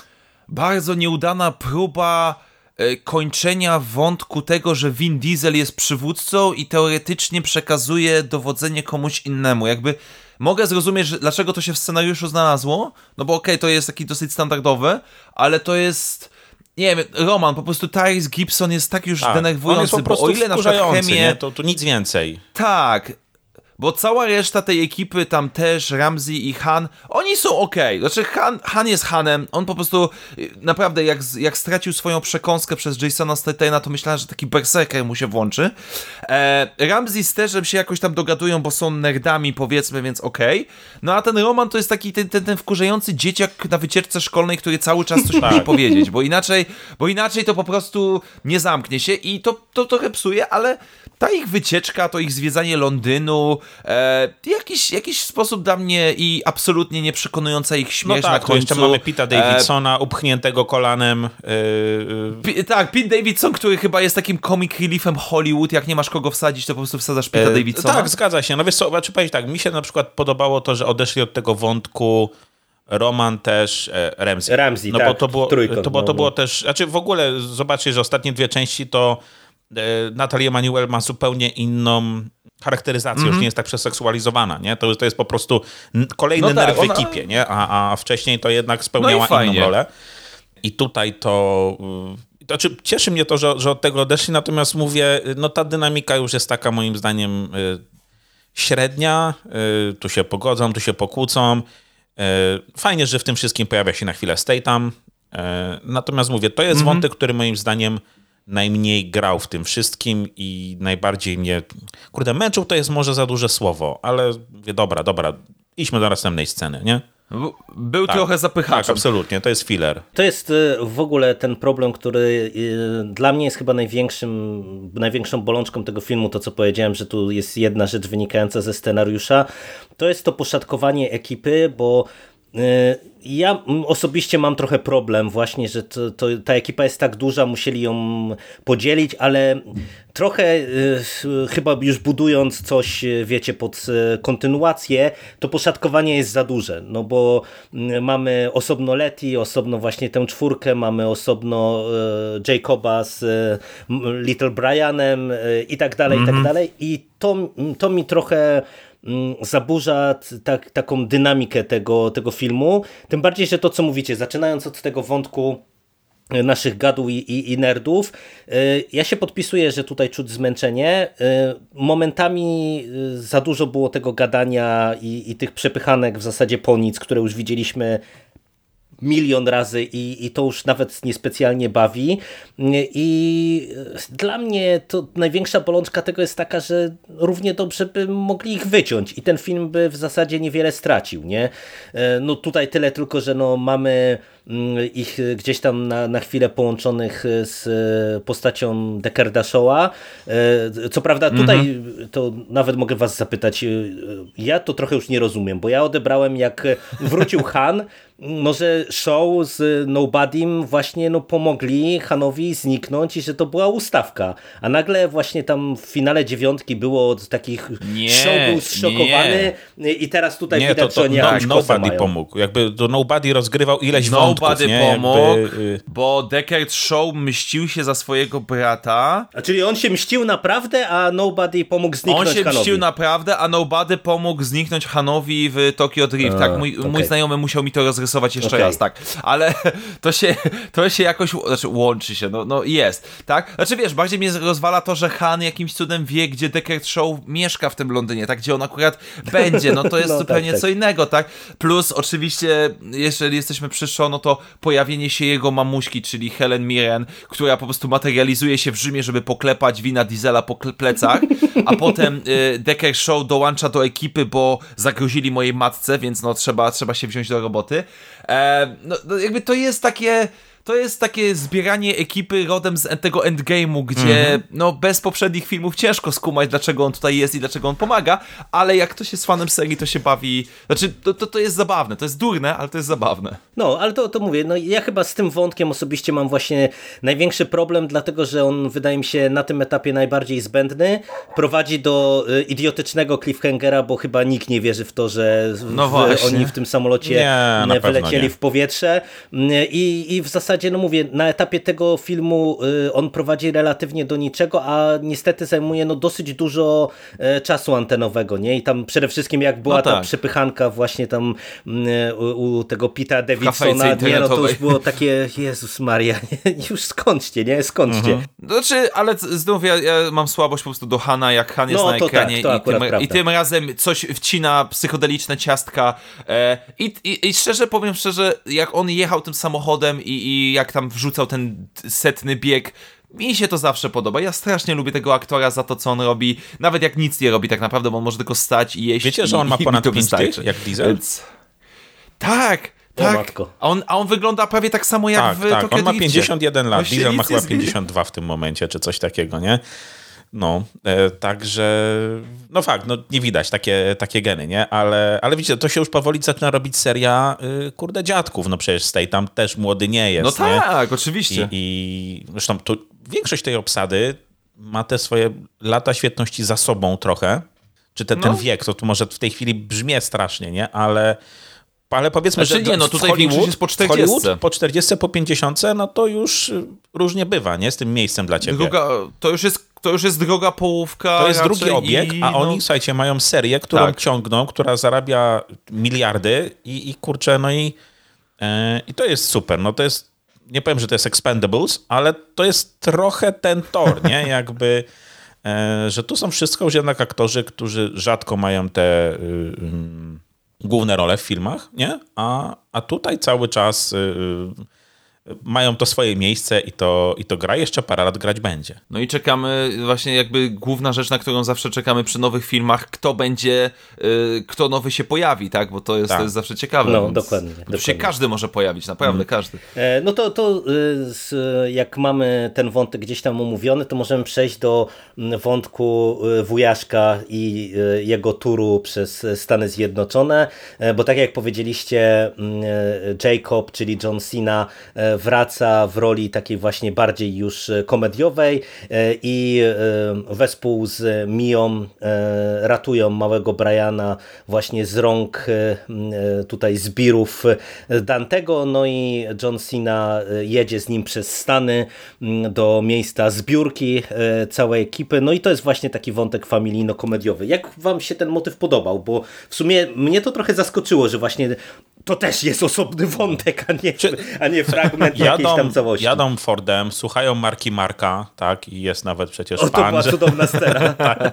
bardzo nieudana próba e, kończenia wątku tego, że Vin Diesel jest przywódcą i teoretycznie przekazuje dowodzenie komuś innemu. Jakby mogę zrozumieć, dlaczego to się w scenariuszu znalazło, no bo okej, okay, to jest taki dosyć standardowy, ale to jest nie wiem, Roman, po prostu Tyrese Gibson jest tak już tak, denerwujący, bo o ile na przykład chemię... Nie? To, to nic więcej. Tak, bo cała reszta tej ekipy, tam też Ramsey i Han, oni są ok. Znaczy, Han, Han jest Hanem. On po prostu y, naprawdę, jak, jak stracił swoją przekąskę przez Jasona Statena, to myślałem, że taki berserker mu się włączy. E, Ramsey z Terzem się jakoś tam dogadują, bo są nerdami, powiedzmy, więc ok. No a ten Roman to jest taki ten, ten, ten wkurzający dzieciak na wycieczce szkolnej, który cały czas coś musi tak. powiedzieć, bo inaczej, bo inaczej to po prostu nie zamknie się i to, to trochę psuje, ale ta ich wycieczka, to ich zwiedzanie Londynu, e, jakiś, jakiś sposób dla mnie i absolutnie nieprzekonująca ich śmierć no tak, na końcu. jeszcze mamy Pita Davidsona e, upchniętego kolanem. E, tak, Pete Davidson, który chyba jest takim comic reliefem Hollywood, jak nie masz kogo wsadzić, to po prostu wsadzasz Pita e, Davidsona. Tak, zgadza się. No wiesz co, znaczy powiedzieć tak, mi się na przykład podobało to, że odeszli od tego wątku Roman też, e, Ramsey. Ramsey, no tak, bo to było, to, bo to było też, znaczy w ogóle zobaczcie, że ostatnie dwie części to E, Natalia Emanuel ma zupełnie inną charakteryzację, mm -hmm. już mhm. nie jest tak przeseksualizowana, nie? To, to jest po prostu kolejny no tak, nerw w ona... ekipie, nie? A, a wcześniej to jednak spełniała no inną rolę. I tutaj to... Znaczy, cieszy mnie to, że, że od tego odeszli, natomiast mówię, no ta dynamika już jest taka moim zdaniem y, średnia, y, tu się pogodzą, tu się pokłócą. Fajnie, że w tym wszystkim pojawia się na chwilę Statham. Natomiast mówię, to jest mm -hmm. wątek, który moim zdaniem najmniej grał w tym wszystkim i najbardziej mnie, kurde, męczył to jest może za duże słowo, ale mówię, dobra, dobra, idźmy do następnej sceny, nie? Był tak, trochę zapychaczem. Tak, absolutnie, to jest filler. To jest y, w ogóle ten problem, który y, dla mnie jest chyba największym, największą bolączką tego filmu, to co powiedziałem, że tu jest jedna rzecz wynikająca ze scenariusza, to jest to poszatkowanie ekipy, bo ja osobiście mam trochę problem właśnie, że to, to, ta ekipa jest tak duża, musieli ją podzielić, ale trochę y, chyba już budując coś, wiecie, pod y, kontynuację, to poszatkowanie jest za duże, no bo mamy osobno Leti, osobno właśnie tę czwórkę, mamy osobno Jacoba z Little Brianem i tak dalej, i tak mhm. dalej i to, to mi trochę zaburza tak, taką dynamikę tego, tego filmu. Tym bardziej, że to co mówicie, zaczynając od tego wątku e, naszych gadów i, i, i, nerdów. E, ja się podpisuję, że tutaj czuć zmęczenie. E, momentami za dużo było tego gadania i, i tych przepychanek w zasadzie po nic, które już widzieliśmy milion razy i, i to już nawet niespecjalnie bawi. I dla mnie to największa bolączka tego jest taka, że równie dobrze by mogli ich wyciąć i ten film by w zasadzie niewiele stracił. Nie? E, no tutaj tyle tylko, że no mamy ich gdzieś tam na, na chwilę połączonych z postacią Deckerda Showa. E, co prawda tutaj mhm. to nawet mogę was zapytać, e, ja to trochę już nie rozumiem, bo ja odebrałem jak wrócił Han, no, że show z Nobodym właśnie no, pomogli Hanowi zniknąć i że to była ustawka. A nagle właśnie tam w finale dziewiątki było od takich nie, show był zszokowany nie. i teraz tutaj nie, widać, to, to, że oni no, Nobody pomógł. Jakby to Nobody rozgrywał ileś nobody wątków. Nobody pomógł, Jakby... Bo Deckard Show mścił się za swojego brata. A czyli on się mścił naprawdę, a Nobody pomógł zniknąć Hanowi. On się mścił naprawdę, a Nobody pomógł zniknąć Hanowi w Tokyo Drift. A, tak, mój, okay. mój znajomy musiał mi to rozrysować rysować jeszcze okay. raz, tak. Ale to się, to się jakoś, znaczy łączy się, no, no jest, tak? Znaczy wiesz, bardziej mnie rozwala to, że Han jakimś cudem wie, gdzie Deckard Show mieszka w tym Londynie, tak? Gdzie on akurat będzie, no to jest no, zupełnie tak, tak. co innego, tak? Plus oczywiście, jeżeli jesteśmy przy show, no to pojawienie się jego mamuśki, czyli Helen Mirren, która po prostu materializuje się w Rzymie, żeby poklepać wina Diesela po plecach, a potem y, Decker Show dołącza do ekipy, bo zagrozili mojej matce, więc no trzeba, trzeba się wziąć do roboty. E, no, no jakby to jest takie to jest takie zbieranie ekipy rodem z tego endgame'u, gdzie mm -hmm. no bez poprzednich filmów ciężko skumać, dlaczego on tutaj jest i dlaczego on pomaga, ale jak ktoś jest fanem serii, to się bawi. Znaczy, to, to, to jest zabawne, to jest durne, ale to jest zabawne. No, ale to, to mówię, no ja chyba z tym wątkiem osobiście mam właśnie największy problem, dlatego że on wydaje mi się na tym etapie najbardziej zbędny. Prowadzi do y, idiotycznego cliffhangera, bo chyba nikt nie wierzy w to, że no w, oni w tym samolocie nie, wylecieli w powietrze. I, I w zasadzie zasadzie, no mówię, na etapie tego filmu y, on prowadzi relatywnie do niczego, a niestety zajmuje no dosyć dużo e, czasu antenowego, nie? I tam przede wszystkim jak była no tak. ta przepychanka właśnie tam mm, u, u tego Pita Davidsona, nie, no to już było takie, Jezus Maria, już skończcie, nie? Skończcie. Mhm. Znaczy, ale znów ja, ja, mam słabość po prostu do Hana, jak Han jest no, na ekranie tak, i, tym, i, tym, razem coś wcina psychodeliczne ciastka e, i, i, i, szczerze powiem szczerze, jak on jechał tym samochodem i, i jak tam wrzucał ten setny bieg, mi się to zawsze podoba. Ja strasznie lubię tego aktora za to, co on robi. Nawet jak nic nie robi tak naprawdę, bo on może tylko stać i jeść. Wiecie, że on ma ponad 5 tych, jak Diesel? Więc... Tak, tak. A on, a on wygląda prawie tak samo jak tak, w tak. Tokyo On ma 51 lat, Diesel ma chyba 52 w tym momencie, czy coś takiego, nie? No, e, także, no fakt, no nie widać takie, takie geny, nie? Ale, ale widzicie, to się już powoli zaczyna robić seria, y, kurde, dziadków, no przecież Stay tam też młody nie jest, No nie? tak, oczywiście. I, I zresztą tu większość tej obsady ma te swoje lata świetności za sobą trochę, czy te, no. ten wiek, to tu może w tej chwili brzmi strasznie, nie? Ale ale powiedzmy, znaczy, że nie, no tutaj Hollywood, jest po 40. Hollywood, po 40, po 50, no to już różnie bywa, nie? Z tym miejscem dla ciebie. Druga, to już jest to już jest droga połówka. To jest drugi obieg, i, a no... oni, słuchajcie, mają serię, którą tak. ciągną, która zarabia miliardy i, i kurczę, no i, e, i to jest super. No to jest, nie powiem, że to jest Expendables, ale to jest trochę ten tor, nie? Jakby, e, że tu są wszystko już jednak aktorzy, którzy rzadko mają te... Y, y, główne role w filmach, nie? A, a tutaj cały czas y, mają to swoje miejsce i to, i to gra jeszcze parę lat grać będzie. No i czekamy, właśnie jakby główna rzecz, na którą zawsze czekamy przy nowych filmach, kto będzie, y, kto nowy się pojawi, tak? Bo to jest, tak. to jest zawsze ciekawe. No, dokładnie. dokładnie. się każdy może pojawić, naprawdę hmm. każdy. E, no to, to y, jak mamy ten wątek gdzieś tam omówiony, to możemy przejść do mm, wątku y, wujaszka i jego turu przez Stany Zjednoczone, e, bo tak jak powiedzieliście, mm, Jacob, czyli John Cena wraca w roli takiej właśnie bardziej już komediowej e, i e, wespół z Mią e, ratują małego Briana właśnie z rąk tutaj zbirów Dantego, no i John Cena jedzie z nim przez Stany do miejsca zbiórki całej ekipy, no i to jest właśnie taki wątek familijno-komediowy. Jak wam się ten motyw podobał? Bo w sumie mnie to trochę zaskoczyło, że właśnie to też jest osobny wątek, a nie, Czy... a nie fragment jadą, jakiejś tam całości. Jadą Fordem, słuchają marki Marka, tak, i jest nawet przecież o, to pan, była że, cudowna scena. tak,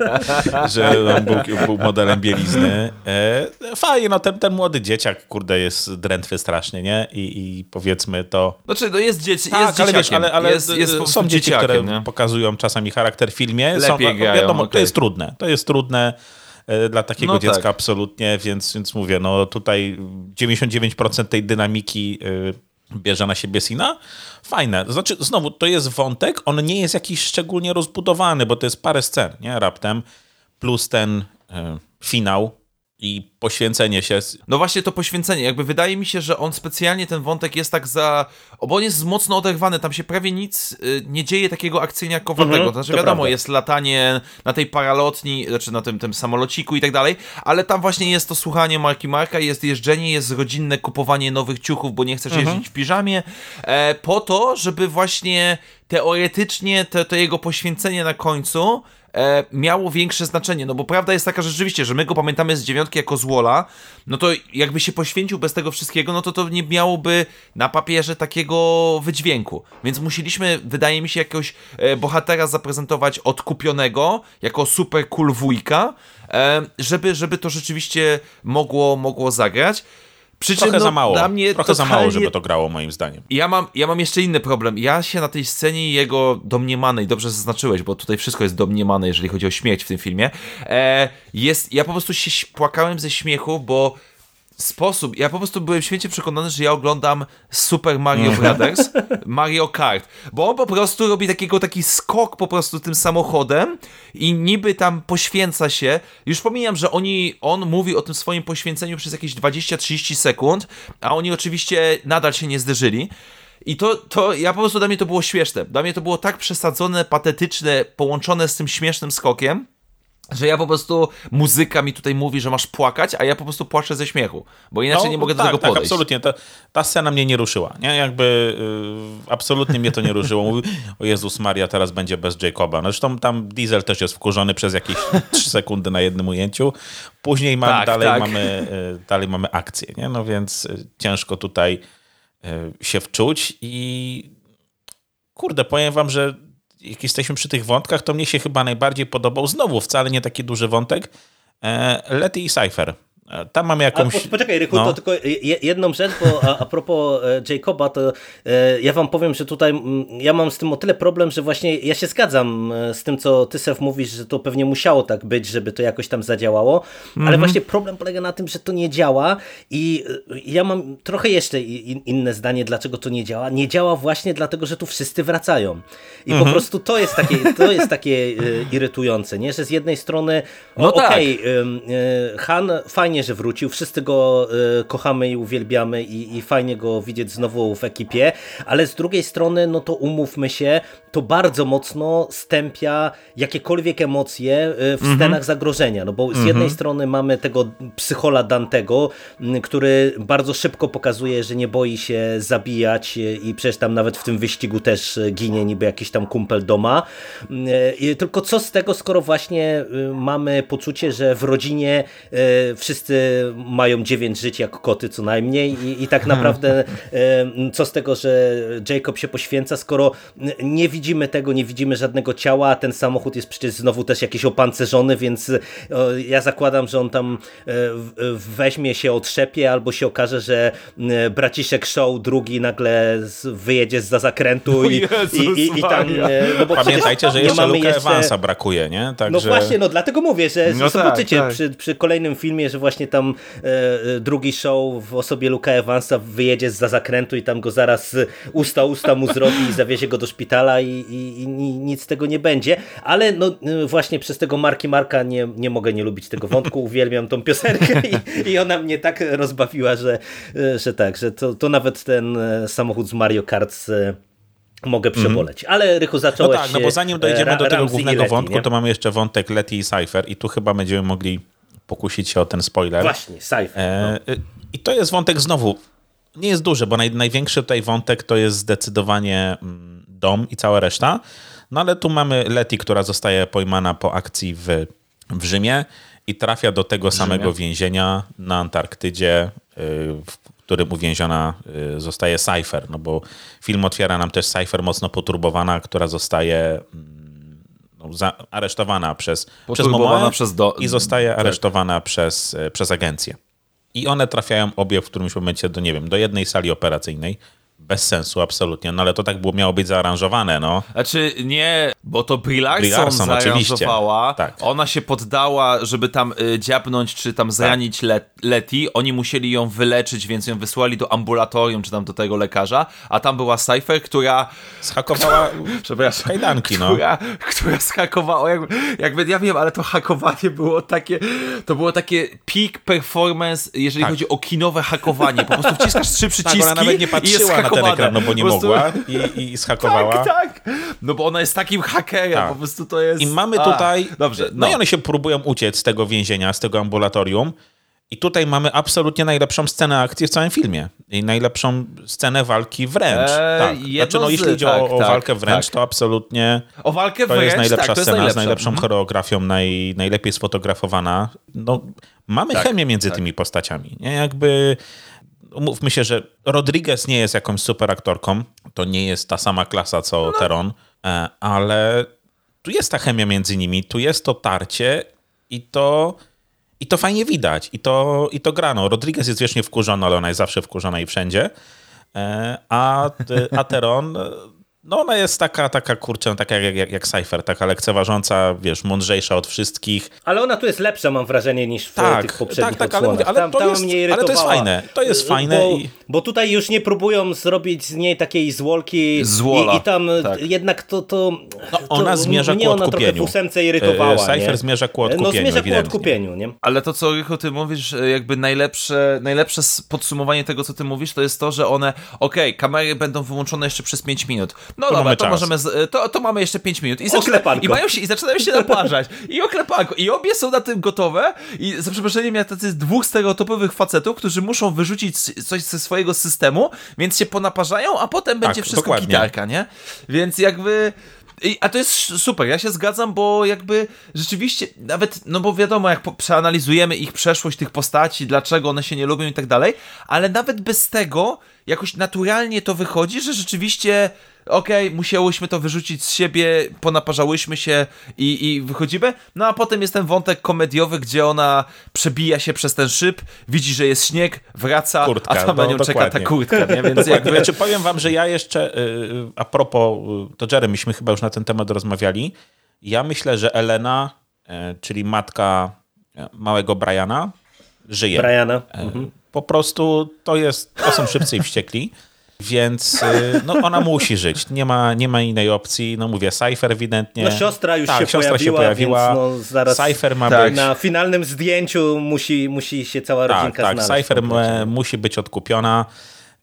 że on był, był, modelem bielizny. E, fajnie, no ten, ten młody dzieciak, kurde, jest drętwy strasznie, nie? I, i powiedzmy to... Znaczy, no jest, dzieci, tak, jest ale, wiesz, ale, ale jest, jest są dzieci, które nie? pokazują czasami charakter w filmie. Lepiej są, grają, wiadomo, okay. to jest trudne, to jest trudne dla takiego no dziecka tak. absolutnie, więc, więc mówię, no tutaj 99% tej dynamiki e, bierze na siebie Sina. Fajne. Znaczy, znowu, to jest wątek, on nie jest jakiś szczególnie rozbudowany, bo to jest parę scen, nie? Raptem, plus ten y, finał, i poświęcenie się. No właśnie to poświęcenie, jakby wydaje mi się, że on specjalnie ten wątek jest tak za. Bo on jest mocno oderwany, tam się prawie nic y, nie dzieje takiego akcyjniakowego. Mhm, znaczy, wiadomo, prawda. jest latanie na tej paralotni, znaczy na tym, tym samolociku i tak dalej, ale tam właśnie jest to słuchanie marki Marka, jest jeżdżenie, jest rodzinne kupowanie nowych ciuchów, bo nie chcesz mhm. jeździć w piżamie, e, po to, żeby właśnie teoretycznie to, to jego poświęcenie na końcu e, miało większe znaczenie, no bo prawda jest taka rzeczywiście, że my go pamiętamy z dziewiątki jako złola, no to jakby się poświęcił bez tego wszystkiego, no to to nie miałoby na papierze takiego wydźwięku, więc musieliśmy, wydaje mi się, jakiegoś e, bohatera zaprezentować odkupionego, jako super cool wujka, e, żeby, żeby to rzeczywiście mogło, mogło zagrać. Przy czym, trochę no, za mało. Dla mnie trochę totalnie... za mało, żeby to grało, moim zdaniem. Ja mam, ja mam jeszcze inny problem. Ja się na tej scenie jego domniemanej, dobrze zaznaczyłeś, bo tutaj wszystko jest domniemane, jeżeli chodzi o śmierć w tym filmie. E, jest, ja po prostu się płakałem ze śmiechu, bo sposób. Ja po prostu byłem święcie przekonany, że ja oglądam Super Mario mhm. Brothers, Mario Kart, bo on po prostu robi takiego taki skok po prostu tym samochodem i niby tam poświęca się. Już pomijam, że oni, on mówi o tym swoim poświęceniu przez jakieś 20-30 sekund, a oni oczywiście nadal się nie zderzyli. I to, to, ja po prostu, dla mnie to było śmieszne. Dla mnie to było tak przesadzone, patetyczne, połączone z tym śmiesznym skokiem, że ja po prostu, muzyka mi tutaj mówi, że masz płakać, a ja po prostu płaczę ze śmiechu, bo inaczej no, nie mogę do tak, tego podejść. Tak, absolutnie. Ta, ta scena mnie nie ruszyła, nie? Jakby yy, absolutnie mnie to nie ruszyło. Mówi, o Jezus Maria, teraz będzie bez Jacoba. No zresztą tam Diesel też jest wkurzony przez jakieś 3 sekundy na jednym ujęciu. Później mamy, tak, dalej, tak. Mamy, yy, dalej mamy akcję, nie? No więc yy, ciężko tutaj y, się wczuć i kurde, powiem wam, że jak jesteśmy przy tych wątkach, to mnie się chyba najbardziej podobał, znowu wcale nie taki duży wątek, e, Letty i Cypher. Tam mamy jakąś... A, poczekaj, Rychu, no. to tylko jedną rzecz, bo a, a propos e, Jacoba, to e, ja wam powiem, że tutaj ja mam z tym o tyle problem, że właśnie ja się zgadzam e, z tym, co ty, Sef, mówisz, że to pewnie musiało tak być, żeby to jakoś tam zadziałało, ale mhm. właśnie problem polega na tym, że to nie działa i ja mam trochę jeszcze inne zdanie, dlaczego to nie działa. Nie działa właśnie dlatego, że tu wszyscy wracają. I mhm. po prostu to jest takie, to jest takie irytujące, nie? że z jednej strony, no okej, okay, tak. Han fajnie fajnie, że wrócił, wszyscy go y, kochamy i uwielbiamy i, i, fajnie go widzieć znowu w ekipie, ale z drugiej strony, no to umówmy się, to bardzo mocno stępia jakiekolwiek emocje y, w mhm. scenach zagrożenia, no bo z jednej mhm. strony mamy tego psychola Dantego, y, który bardzo szybko pokazuje, że nie boi się zabijać i przecież tam nawet w tym wyścigu też ginie niby jakiś tam kumpel doma, tylko co z tego, skoro właśnie mamy poczucie, że w rodzinie wszyscy wszyscy mają dziewięć żyć jak koty co najmniej i, i tak naprawdę co z tego, że Jacob się poświęca, skoro nie widzimy tego, nie widzimy żadnego ciała, a ten samochód jest przecież znowu też jakiś opancerzony, więc ja zakładam, że on tam weźmie się otrzepie albo się okaże, że braciszek Show drugi nagle wyjedzie za zakrętu i, i, i, i, tam... No bo Pamiętajcie, że jeszcze Luka jeszcze... Evansa brakuje, nie? No Także... No właśnie, no dlatego mówię, że no zobaczycie tak, tak. Przy, przy kolejnym filmie, że właśnie tam e, drugi show w osobie Luka Evansa wyjedzie za zakrętu i tam go zaraz usta usta mu zrobi i zawiezie go do szpitala i, i, i nic z tego nie będzie, ale no właśnie przez tego Marki Marka nie, nie mogę nie lubić tego wątku, uwielbiam tą piosenkę i, i ona mnie tak rozbawiła, że, że tak, że to, to nawet ten e, samochód z Mario Kart z mogę mhm. przeboleć. Mm. Ale Rychu zacząłeś... No tak, no bo zanim dojdziemy do tego głównego wątku, nie? to mamy jeszcze wątek Letty i Cypher i tu chyba będziemy mogli pokusić się o ten spoiler. Właśnie, Cypher. E, no. I to jest wątek znowu, nie jest duży, bo naj, największy tutaj wątek to jest zdecydowanie mm, dom i cała reszta. No ale tu mamy Letty, która zostaje pojmana po akcji w, w Rzymie i trafia do tego samego więzienia na Antarktydzie, y, w którym uwięziona y, zostaje Cypher, no bo film otwiera nam też Cypher mocno poturbowana, która zostaje no, aresztowana przez, przez przez do... i zostaje tak. aresztowana przez, y, przez agencję. I one trafiają obie w którymś momencie do, nie wiem, do jednej sali operacyjnej, bez sensu absolutnie, no ale to tak było, miało być zaaranżowane, no. Znaczy nie, bo to Brie Larson, Brie Larson zaaranżowała, tak. ona się poddała, żeby tam y, dziabnąć, czy tam zranić tak. Let Letty, oni musieli ją wyleczyć, więc ją wysłali do ambulatorium, czy tam do tego lekarza, a tam była Cypher, która... Zhakowała przepraszam, kajdanki, no. Która, która zhakowała, jakby, jakby, ja wiem, ale to hakowanie było takie, to było takie peak performance, jeżeli tak. chodzi o kinowe hakowanie, po prostu wciskasz trzy przyciski tak, ona nawet nie patrzyła na ten ekran, no bo nie prostu... mogła i, i schakowała. Tak, tak. No bo ona jest takim hakerem, tak. po prostu to jest... I mamy tutaj... A, dobrze. No. no i one się próbują uciec z tego więzienia, z tego ambulatorium. I tutaj mamy absolutnie najlepszą scenę akcji w całym filmie. I najlepszą scenę walki wręcz. Eee, tak. Znaczy, no, jeśli idzie tak, o, o tak, walkę wręcz, tak. to absolutnie o walkę to wręcz, jest najlepsza tak, to scena jest z najlepszą mhm. choreografią, naj, najlepiej sfotografowana. No, mamy tak, chemię między tymi postaciami. Nie? Jakby umówmy się, że Rodriguez nie jest jakąś super aktorką, to nie jest ta sama klasa co no. Teron, e, ale tu jest ta chemia między nimi, tu jest to tarcie i to, i to fajnie widać, i to, i to grano. Rodriguez jest wiecznie wkurzona, ale ona jest zawsze wkurzona i wszędzie, e, a, a Teron no ona jest taka, taka kurczę, taka jak, jak, jak Cypher, taka lekceważąca, wiesz, mądrzejsza od wszystkich. Ale ona tu jest lepsza, mam wrażenie, niż w tak, tych poprzednich tak, tak, ale, ale, tam, to tam jest, mnie ale to jest fajne, to jest fajne. Bo, i... bo tutaj już nie próbują zrobić z niej takiej zwolki i, i, tam tak. jednak to, to, no, ona to, zmierza mnie ku odkupieniu. ona trochę w ósemce irytowała. Cypher nie? zmierza ku odkupieniu, No zmierza ku odkupieniu, nie? Ale to, co Rychu, ty mówisz, jakby najlepsze, najlepsze podsumowanie tego, co ty mówisz, to jest to, że one, okej, okay, kamery będą wyłączone jeszcze przez 5 minut. No to dobra, to możemy możemy, z, to, to mamy jeszcze 5 minut. I, zaczyna, i, mają się, I zaczynają się naparzać. I oklepanko. I obie są na tym gotowe. I za przeproszeniem, ja tacy dwóch stereotypowych facetów, którzy muszą wyrzucić coś ze swojego systemu, więc się ponaparzają, a potem tak, będzie wszystko dokładnie. gitarka, nie? Więc jakby... A to jest super, ja się zgadzam, bo jakby rzeczywiście, nawet, no bo wiadomo, jak przeanalizujemy ich przeszłość, tych postaci, dlaczego one się nie lubią i tak dalej, ale nawet bez tego jakoś naturalnie to wychodzi, że rzeczywiście okej, okay, musiałyśmy to wyrzucić z siebie, ponaparzałyśmy się i, i wychodzimy. No a potem jest ten wątek komediowy, gdzie ona przebija się przez ten szyb, widzi, że jest śnieg, wraca, kurtka, a tam no, na nią czeka ta kurtka, nie? Więc jakby... Znaczy, powiem wam, że ja jeszcze, yy, a propos, y, to Jeremy, myśmy chyba już na ten temat rozmawiali, ja myślę, że Elena, yy, czyli matka y, małego Briana, żyje. Briana. Y, mhm. Po prostu to jest, to są szybcy i wściekli. Więc y, no, ona musi żyć. Nie ma, nie ma innej opcji. No mówię, Cypher ewidentnie. No siostra już tak, się, siostra pojawiła, się pojawiła. No, zaraz Cypher ma tak. być... Na finalnym zdjęciu musi, musi się cała tak, rodzinka tak, znaleźć. Cypher musi być odkupiona.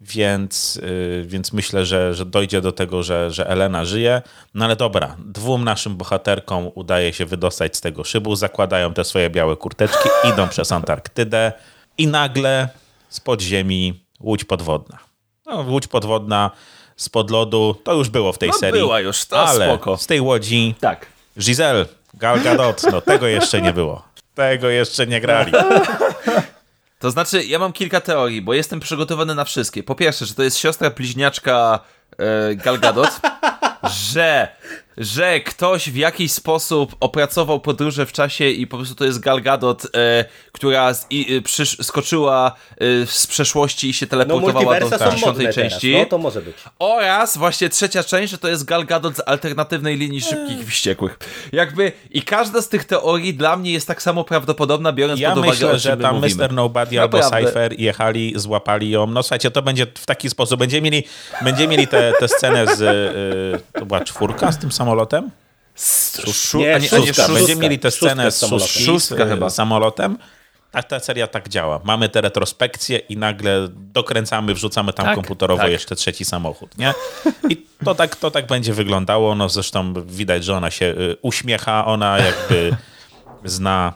Więc, y, więc myślę, że, że dojdzie do tego, że, że Elena żyje. No ale dobra, dwóm naszym bohaterkom udaje się wydostać z tego szybu, zakładają te swoje białe kurteczki, idą przez Antarktydę i nagle z podziemi łódź podwodna. No, łódź podwodna spod lodu, to już było w tej no, serii. była już, to ale spoko. z tej łodzi tak. Giselle, Gal Gadot, no tego jeszcze nie było. Tego jeszcze nie grali. To znaczy, ja mam kilka teorii, bo jestem przygotowany na wszystkie. Po pierwsze, że to jest siostra bliźniaczka e, Gal Gadot, że że ktoś w jakiś sposób opracował podróże w czasie i po prostu to jest Gal Gadot, e, która z, i, e, przysz, skoczyła e, z przeszłości i się teleportowała no, do dziesiątej części. No to może być. Oraz właśnie trzecia część, że to jest Gal Gadot z alternatywnej linii szybkich wściekłych. Jakby i każda z tych teorii dla mnie jest tak samo prawdopodobna, biorąc ja pod uwagę myślę, o czym że tam mówimy. Mr. Nobody albo Cypher jechali, złapali ją. No słuchajcie, to będzie w taki sposób. Będziemy mieli, będziemy mieli tę scenę z... Yy, to była czwórka z tym samolotem? Szu- Nie, a nie, a nie szóstka. szóstka. Będziemy mieli tę Szóstka scenę z Szóstka z, chyba. samolotem. Tak ta seria tak działa. Mamy te retrospekcje i nagle dokręcamy, wrzucamy tam Tak, komputerowo tak. jeszcze trzeci samochód, nie? I to tak, to tak będzie wyglądało. No zresztą widać, że ona się y, uśmiecha, ona jakby zna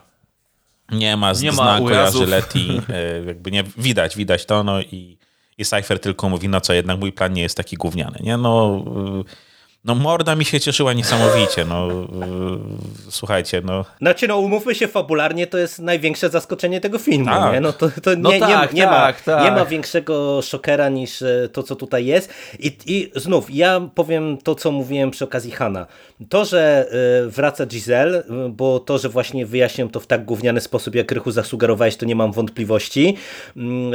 nie ma, Nie ma zna, urazów. kojarzy Leti, y, jakby nie, widać, widać to, no i, i Cypher tylko mówi, no co, jednak mój plan nie jest taki gówniany, nie? No, y, no morda mi się cieszyła niesamowicie, no słuchajcie, no Znaczy, no umówmy się, fabularnie to jest największe zaskoczenie tego filmu, Tak. nie? No to, to No nie, tak, nie, nie, tak, ma, tak. nie ma większego szokera niż e, to, co tutaj jest. I, I znów, ja powiem to, co mówiłem przy okazji Hana. To, że e, wraca Giselle, e, bo to, że właśnie wyjaśniam to w tak gówniany sposób, jak Rychu zasugerowałeś, to nie mam wątpliwości, Mm,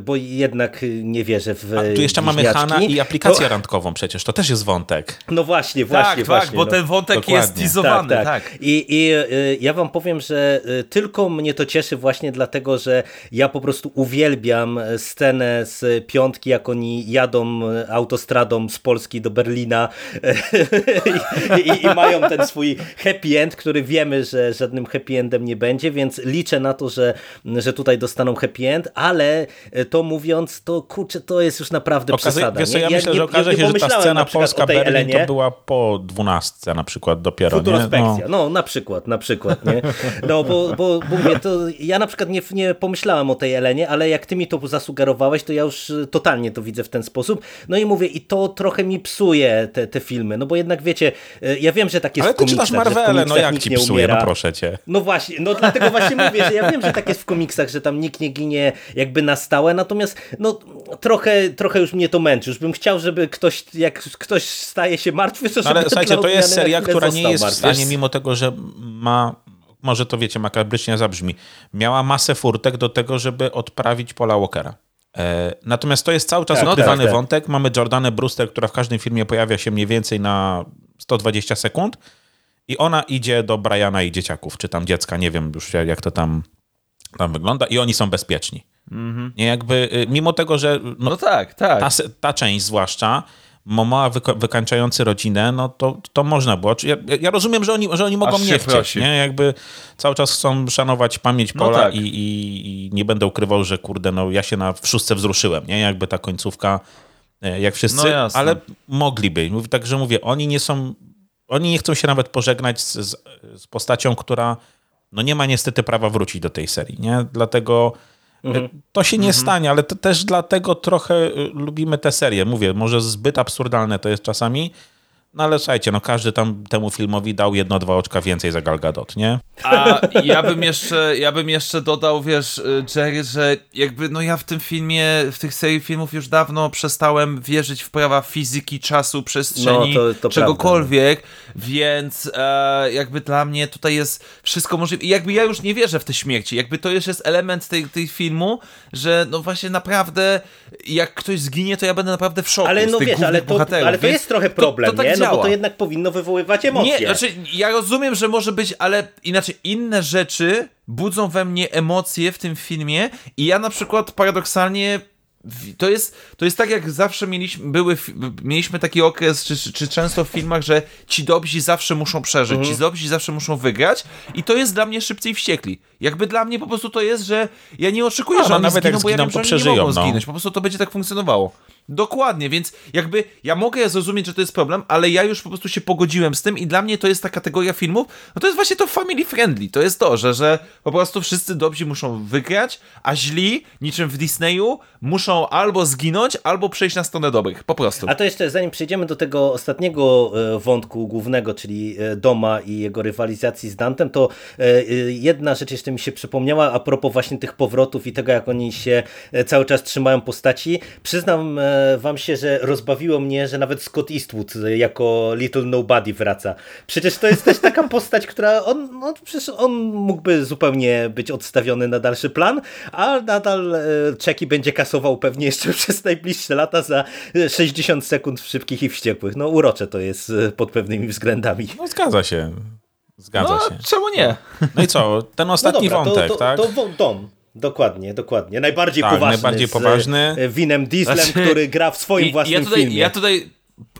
bo jednak nie wierzę w A tu jeszcze mamy. Hana i aplikację To- randkową przecież, to też jest wątek. No właśnie, właśnie, tak, właśnie. tak, bo no. ten wątek Dokładnie. jest teasowany, tak. Tak, tak. I, i y, ja wam powiem, że y, tylko mnie to cieszy właśnie dlatego, że ja po prostu uwielbiam scenę z piątki, jak oni jadą y, autostradą z Polski do Berlina i, i, i mają ten swój happy end, który wiemy, że żadnym happy endem nie będzie, więc liczę na to, że, że tutaj dostaną happy end, ale y, to mówiąc, to kurczę, to jest już naprawdę Okaże, przesada. wiesz nie? ja myślę, nie, że okaże nie się, że ta scena Polska tej Berlin Elenie. to była po dwunastce na przykład dopiero? Futurospekcja, no. na przykład, na przykład, nie? No bo, bo, bo mówię, to ja na przykład nie, nie pomyślałem o tej Elenie, ale jak ty mi to zasugerowałeś, to ja już y, totalnie to widzę w ten sposób. No i mówię, i to trochę mi psuje te, te filmy, no bo jednak wiecie, y, ja wiem, że tak jest Ale w ty czytasz komiksach, że w Marvele, no jak ci psuje, no proszę cię. No właśnie, no dlatego właśnie mówię, że ja wiem, że tak jest w komiksach, że tam nikt nie ginie jakby na stałe, natomiast no trochę, trochę już mnie to męczy. Już bym chciał, żeby ktoś, jak ktoś staje się martwy, to żeby Ale słuchajcie, to jest seria, która nie jest w martwy. stanie, mimo tego, że ma, może to wiecie, makabrycznie zabrzmi, miała masę furtek do tego, żeby odprawić Paula Walkera. E, natomiast to jest cały czas Tak, ukrywany tak, tak. wątek. Mamy Jordanę Brewster, która w każdym filmie pojawia się mniej więcej na 120 sekund i ona idzie do Briana i dzieciaków, czy tam dziecka, nie wiem już jak to tam, tam wygląda i oni są bezpieczni. Nie jakby, y, mimo tego, że no, No tak, tak. ta, ta część zwłaszcza, Momoa wyko- wykańczający rodzinę, no to, to można było. Ja, ja rozumiem, że oni, że oni mogą Aż nie chcieć, prosi. nie? Jakby cały czas chcą szanować pamięć No Pola tak. i, i, i nie będę ukrywał, że kurde, no ja się na szóstce wzruszyłem, nie? Jakby ta końcówka, e, jak wszyscy, No ale mogliby. Także mówię, oni nie są, oni nie chcą się nawet pożegnać z, z, z postacią, która no nie ma niestety prawa wrócić do tej serii, nie? Dlatego. To się nie stanie, ale to też dlatego trochę y, lubimy tę serię. Mówię, może zbyt absurdalne to jest czasami, no ale słuchajcie, no każdy tam temu filmowi dał jedno, dwa oczka więcej za Gal Gadot, nie? A ja bym jeszcze, ja bym jeszcze dodał, wiesz, y, Jerry, że jakby, no ja w tym filmie, w tych serii filmów już dawno przestałem wierzyć w prawa fizyki, czasu, przestrzeni, No, to- to czegokolwiek, więc e, jakby dla mnie tutaj jest wszystko możliwe. I jakby ja już nie wierzę w te śmierci, jakby to już jest element tej, tej filmu, że no właśnie naprawdę, jak ktoś zginie, to ja będę naprawdę w szoku Ale z no tych wiesz, ale to, ale to jest trochę problem, to, to tak nie? No bo działa. to jednak powinno wywoływać emocje. Nie, znaczy ja rozumiem, że może być, ale inaczej inne rzeczy budzą we mnie emocje w tym filmie i ja na przykład paradoksalnie to jest, to jest tak, jak zawsze mieliśmy, były, mieliśmy taki okres, czy, czy, czy często w filmach, że ci dobrzy zawsze muszą przeżyć, Mhm. ci dobrzy zawsze muszą wygrać i to jest dla mnie szybciej wściekli. Jakby dla mnie po prostu to jest, że ja nie oczekuję, No, że no, oni nawet jak zginą, bo ja zginą, wiem, to że oni nie mogą no. zginąć. Po prostu to będzie tak funkcjonowało. Dokładnie, więc jakby ja mogę zrozumieć, że to jest problem, ale ja już po prostu się pogodziłem z tym i dla mnie to jest ta kategoria filmów, no to jest właśnie to family friendly, to jest to, że, że po prostu wszyscy dobrzy muszą wygrać, a źli, niczym w Disneyu, muszą albo zginąć, albo przejść na stronę dobrych, po prostu. A to jeszcze zanim przejdziemy do tego ostatniego e, wątku głównego, czyli e, Doma i jego rywalizacji z Dantem, to e, jedna rzecz jeszcze mi się przypomniała a propos właśnie tych powrotów i tego, jak oni się cały czas trzymają postaci. Przyznam wam się, że rozbawiło mnie, że nawet Scott Eastwood jako Little Nobody wraca. Przecież to jest też taka postać, która on, no, przecież on mógłby zupełnie być odstawiony na dalszy plan, a nadal Czeki będzie kasował pewnie jeszcze przez najbliższe lata za 60 sekund w szybkich i wściekłych. No urocze to jest pod pewnymi względami. No zgadza się. Zgadza no, się. czemu nie? No i co? Ten ostatni no dobra, wątek, to, to, tak? To, to dom. Dokładnie, dokładnie. Najbardziej tak, poważny. Najbardziej poważny. Z Winem Dieslem, znaczy, który gra w swoim własnym ja tutaj, filmie. Ja tutaj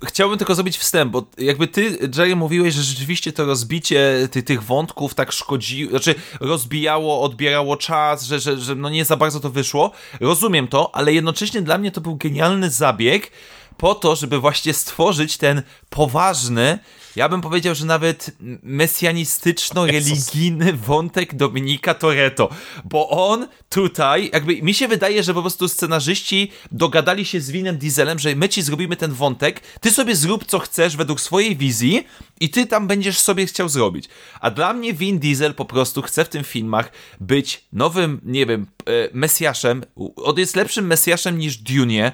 chciałbym tylko zrobić wstęp, bo jakby ty, Jerry, mówiłeś, że rzeczywiście to rozbicie ty, tych wątków tak szkodziło, znaczy rozbijało, odbierało czas, że, że, że no nie za bardzo to wyszło. Rozumiem to, ale jednocześnie dla mnie to był genialny zabieg po to, żeby właśnie stworzyć ten poważny, ja bym powiedział, że nawet mesjanistyczno-religijny wątek Dominika Toretto, bo on tutaj, jakby mi się wydaje, że po prostu scenarzyści dogadali się z Winem Dieselem, że my ci zrobimy ten wątek, ty sobie zrób co chcesz według swojej wizji i ty tam będziesz sobie chciał zrobić. A dla mnie Vin Diesel po prostu chce w tym filmach być nowym, nie wiem, e, mesjaszem, on jest lepszym mesjaszem niż Dune,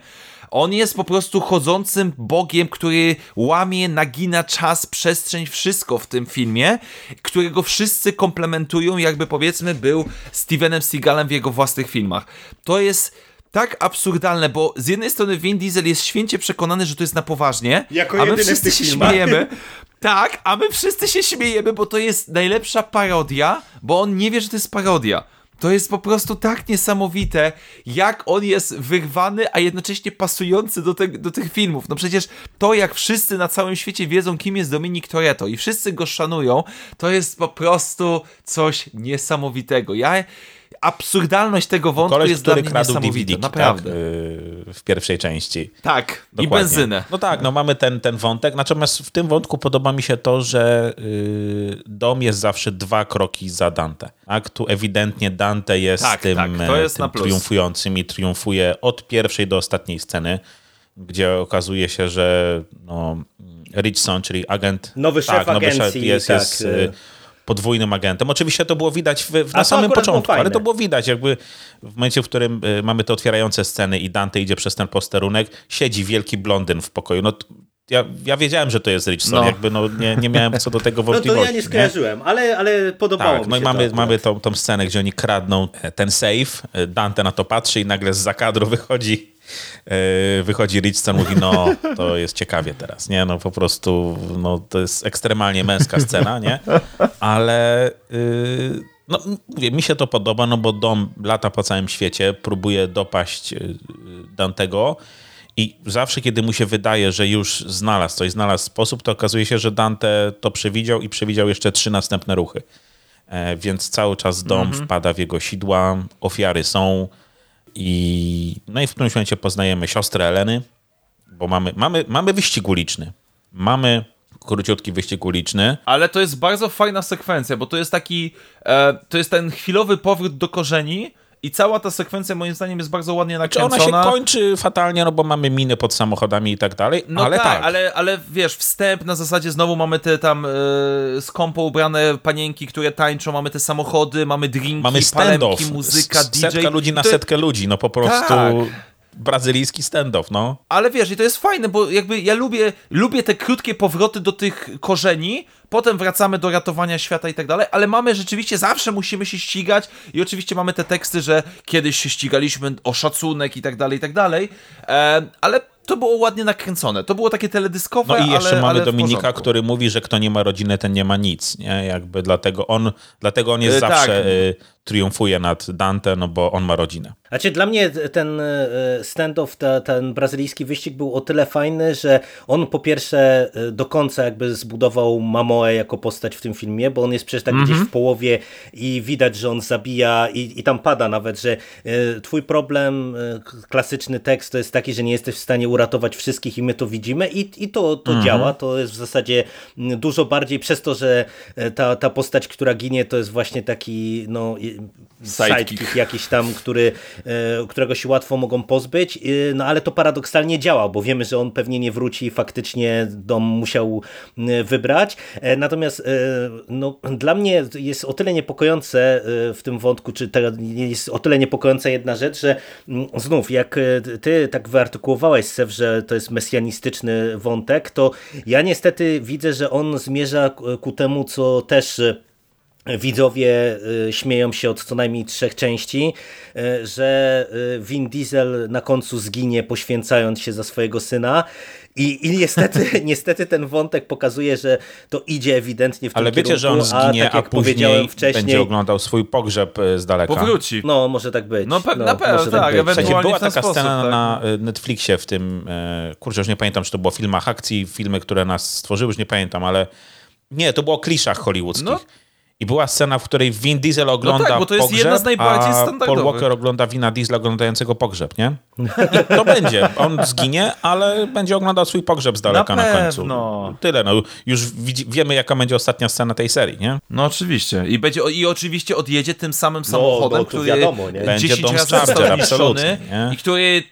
on jest po prostu chodzącym bogiem, który łamie, nagina czas, przestrzeń, wszystko w tym filmie, którego wszyscy komplementują, jakby powiedzmy był Stevenem Seagalem w jego własnych filmach. To jest tak absurdalne, bo z jednej strony Vin Diesel jest święcie przekonany, że to jest na poważnie, jako a my wszyscy się filmach. śmiejemy. Tak, a my wszyscy się śmiejemy, bo to jest najlepsza parodia, bo on nie wie, że to jest parodia. To jest po prostu tak niesamowite, jak on jest wyrwany, a jednocześnie pasujący do, te, do tych filmów. No przecież to, jak wszyscy na całym świecie wiedzą, kim jest Dominik Toretto i wszyscy go szanują, to jest po prostu coś niesamowitego. Ja absurdalność tego wątku Koleś, jest dla mnie niesamowita, naprawdę. Tak, w pierwszej części. Tak, Dokładnie. i benzynę. No tak, no mamy ten, ten wątek, natomiast w tym wątku podoba mi się to, że yy, dom jest zawsze dwa kroki za Dante. Tak, tu ewidentnie Dante jest tak, tym, tak, jest tym triumfującym i triumfuje od pierwszej do ostatniej sceny, gdzie okazuje się, że no, Richson, czyli agent... Nowy szef tak, agencji. Nowy szef jest, tak, jest y, podwójnym agentem. Oczywiście to było widać w, w, na samym początku, ale to było widać jakby w momencie, w którym y, mamy te otwierające sceny i Dante idzie przez ten posterunek, siedzi wielki blondyn w pokoju. No, ja, ja wiedziałem, że to jest Richson, no. jakby no, nie, nie miałem co do tego wątpliwości. No to ja nie skojarzyłem, nie? Ale, ale podobało tak, mi no się i mamy, to mamy tą, tą scenę, gdzie oni kradną e, ten safe, e, Dante na to patrzy i nagle z zakadru wychodzi wychodzi Richson, mówi, no to jest ciekawie teraz, nie? No po prostu, no to jest ekstremalnie męska scena, nie? Ale yy, no mówię, mi się to podoba, no bo dom lata po całym świecie, próbuje dopaść Dantego i zawsze, kiedy mu się wydaje, że już znalazł coś, znalazł sposób, to okazuje się, że Dante to przewidział i przewidział jeszcze trzy następne ruchy. E, więc cały czas dom mhm. wpada w jego sidła, ofiary są i no i w którymś momencie poznajemy siostrę Eleny, bo mamy, mamy, mamy wyścig uliczny. Mamy króciutki wyścig uliczny. Ale to jest bardzo fajna sekwencja, bo to jest taki, e, to jest ten chwilowy powrót do korzeni, i cała ta sekwencja moim zdaniem jest bardzo ładnie nakręcona. Czy ona się kończy fatalnie, no bo mamy miny pod samochodami i tak dalej, no ale tak. tak. Ale, ale wiesz, wstęp na zasadzie znowu mamy te tam yy, skąpo ubrane panienki, które tańczą, mamy te samochody, mamy drinki, mamy palemki, muzyka, DJ. Setka ludzi na setkę ludzi, no po prostu... Tak brazylijski stand-off, no. Ale wiesz, i to jest fajne, bo jakby ja lubię, lubię te krótkie powroty do tych korzeni, potem wracamy do ratowania świata i tak dalej, ale mamy rzeczywiście, zawsze musimy się ścigać i oczywiście mamy te teksty, że kiedyś się ścigaliśmy o szacunek i tak dalej, i tak dalej, e, ale to było ładnie nakręcone. To było takie teledyskowe, No i jeszcze ale, mamy ale Dominika, który mówi, że kto nie ma rodziny, ten nie ma nic, nie? Jakby dlatego on, dlatego on jest e, zawsze tak. Y, triumfuje nad Dante, no bo on ma rodzinę. Znaczy dla mnie ten e, stand-off, ten brazylijski wyścig był o tyle fajny, że on po pierwsze e, do końca jakby zbudował Mamoe jako postać w tym filmie, bo on jest przecież tak mm -hmm. gdzieś w połowie i widać, że on zabija i, i tam pada nawet, że e, twój problem, klasyczny tekst to jest taki, że nie jesteś w stanie uratować wszystkich i my to widzimy i, i to, to mm -hmm. działa, to jest w zasadzie dużo bardziej przez to, że ta, ta postać, która ginie to jest właśnie taki no sidekick, sidekick jakiś tam, który E, którego się łatwo mogą pozbyć, e, no ale to paradoksalnie działa, bo wiemy, że on pewnie nie wróci i faktycznie dom musiał e, wybrać. Natomiast no, dla mnie jest o tyle niepokojące w tym wątku, czy jest o tyle niepokojąca jedna rzecz, że mm, znów jak ty tak wyartykułowałeś, Sef, że to jest mesjanistyczny wątek, to ja niestety widzę, że on zmierza ku temu, co też widzowie y, śmieją się od co najmniej trzech części, y, że y, Vin Diesel na końcu zginie poświęcając się za swojego syna i, i niestety, niestety ten wątek pokazuje, że to idzie ewidentnie w tym Ale wiecie, kierunku, że on zginie, a, tak jak a później wcześniej, będzie oglądał swój pogrzeb z daleka. Powróci. No, może tak być. No, pe no, na pewno, tak, tak być. była taka sposób, scena tak. na Netflixie w tym, e, kurczę, już nie pamiętam, czy to było w filmach akcji, filmy, które nas stworzyły, już nie pamiętam, ale nie, to było o kliszach hollywoodzkich. No i była scena, w której Vin Diesel ogląda no tak, bo to jest pogrzeb, jedna z najbardziej a Paul Walker ogląda Vina Diesla oglądającego pogrzeb, nie? I to będzie. On zginie, ale będzie oglądał swój pogrzeb z daleka na, na końcu. Tyle, no. Już wiemy, jaka będzie ostatnia scena tej serii, nie? No oczywiście. I, będzie, i oczywiście odjedzie tym samym samochodem, no, który wiadomo, nie? będzie Dom Charger, absolutnie. I który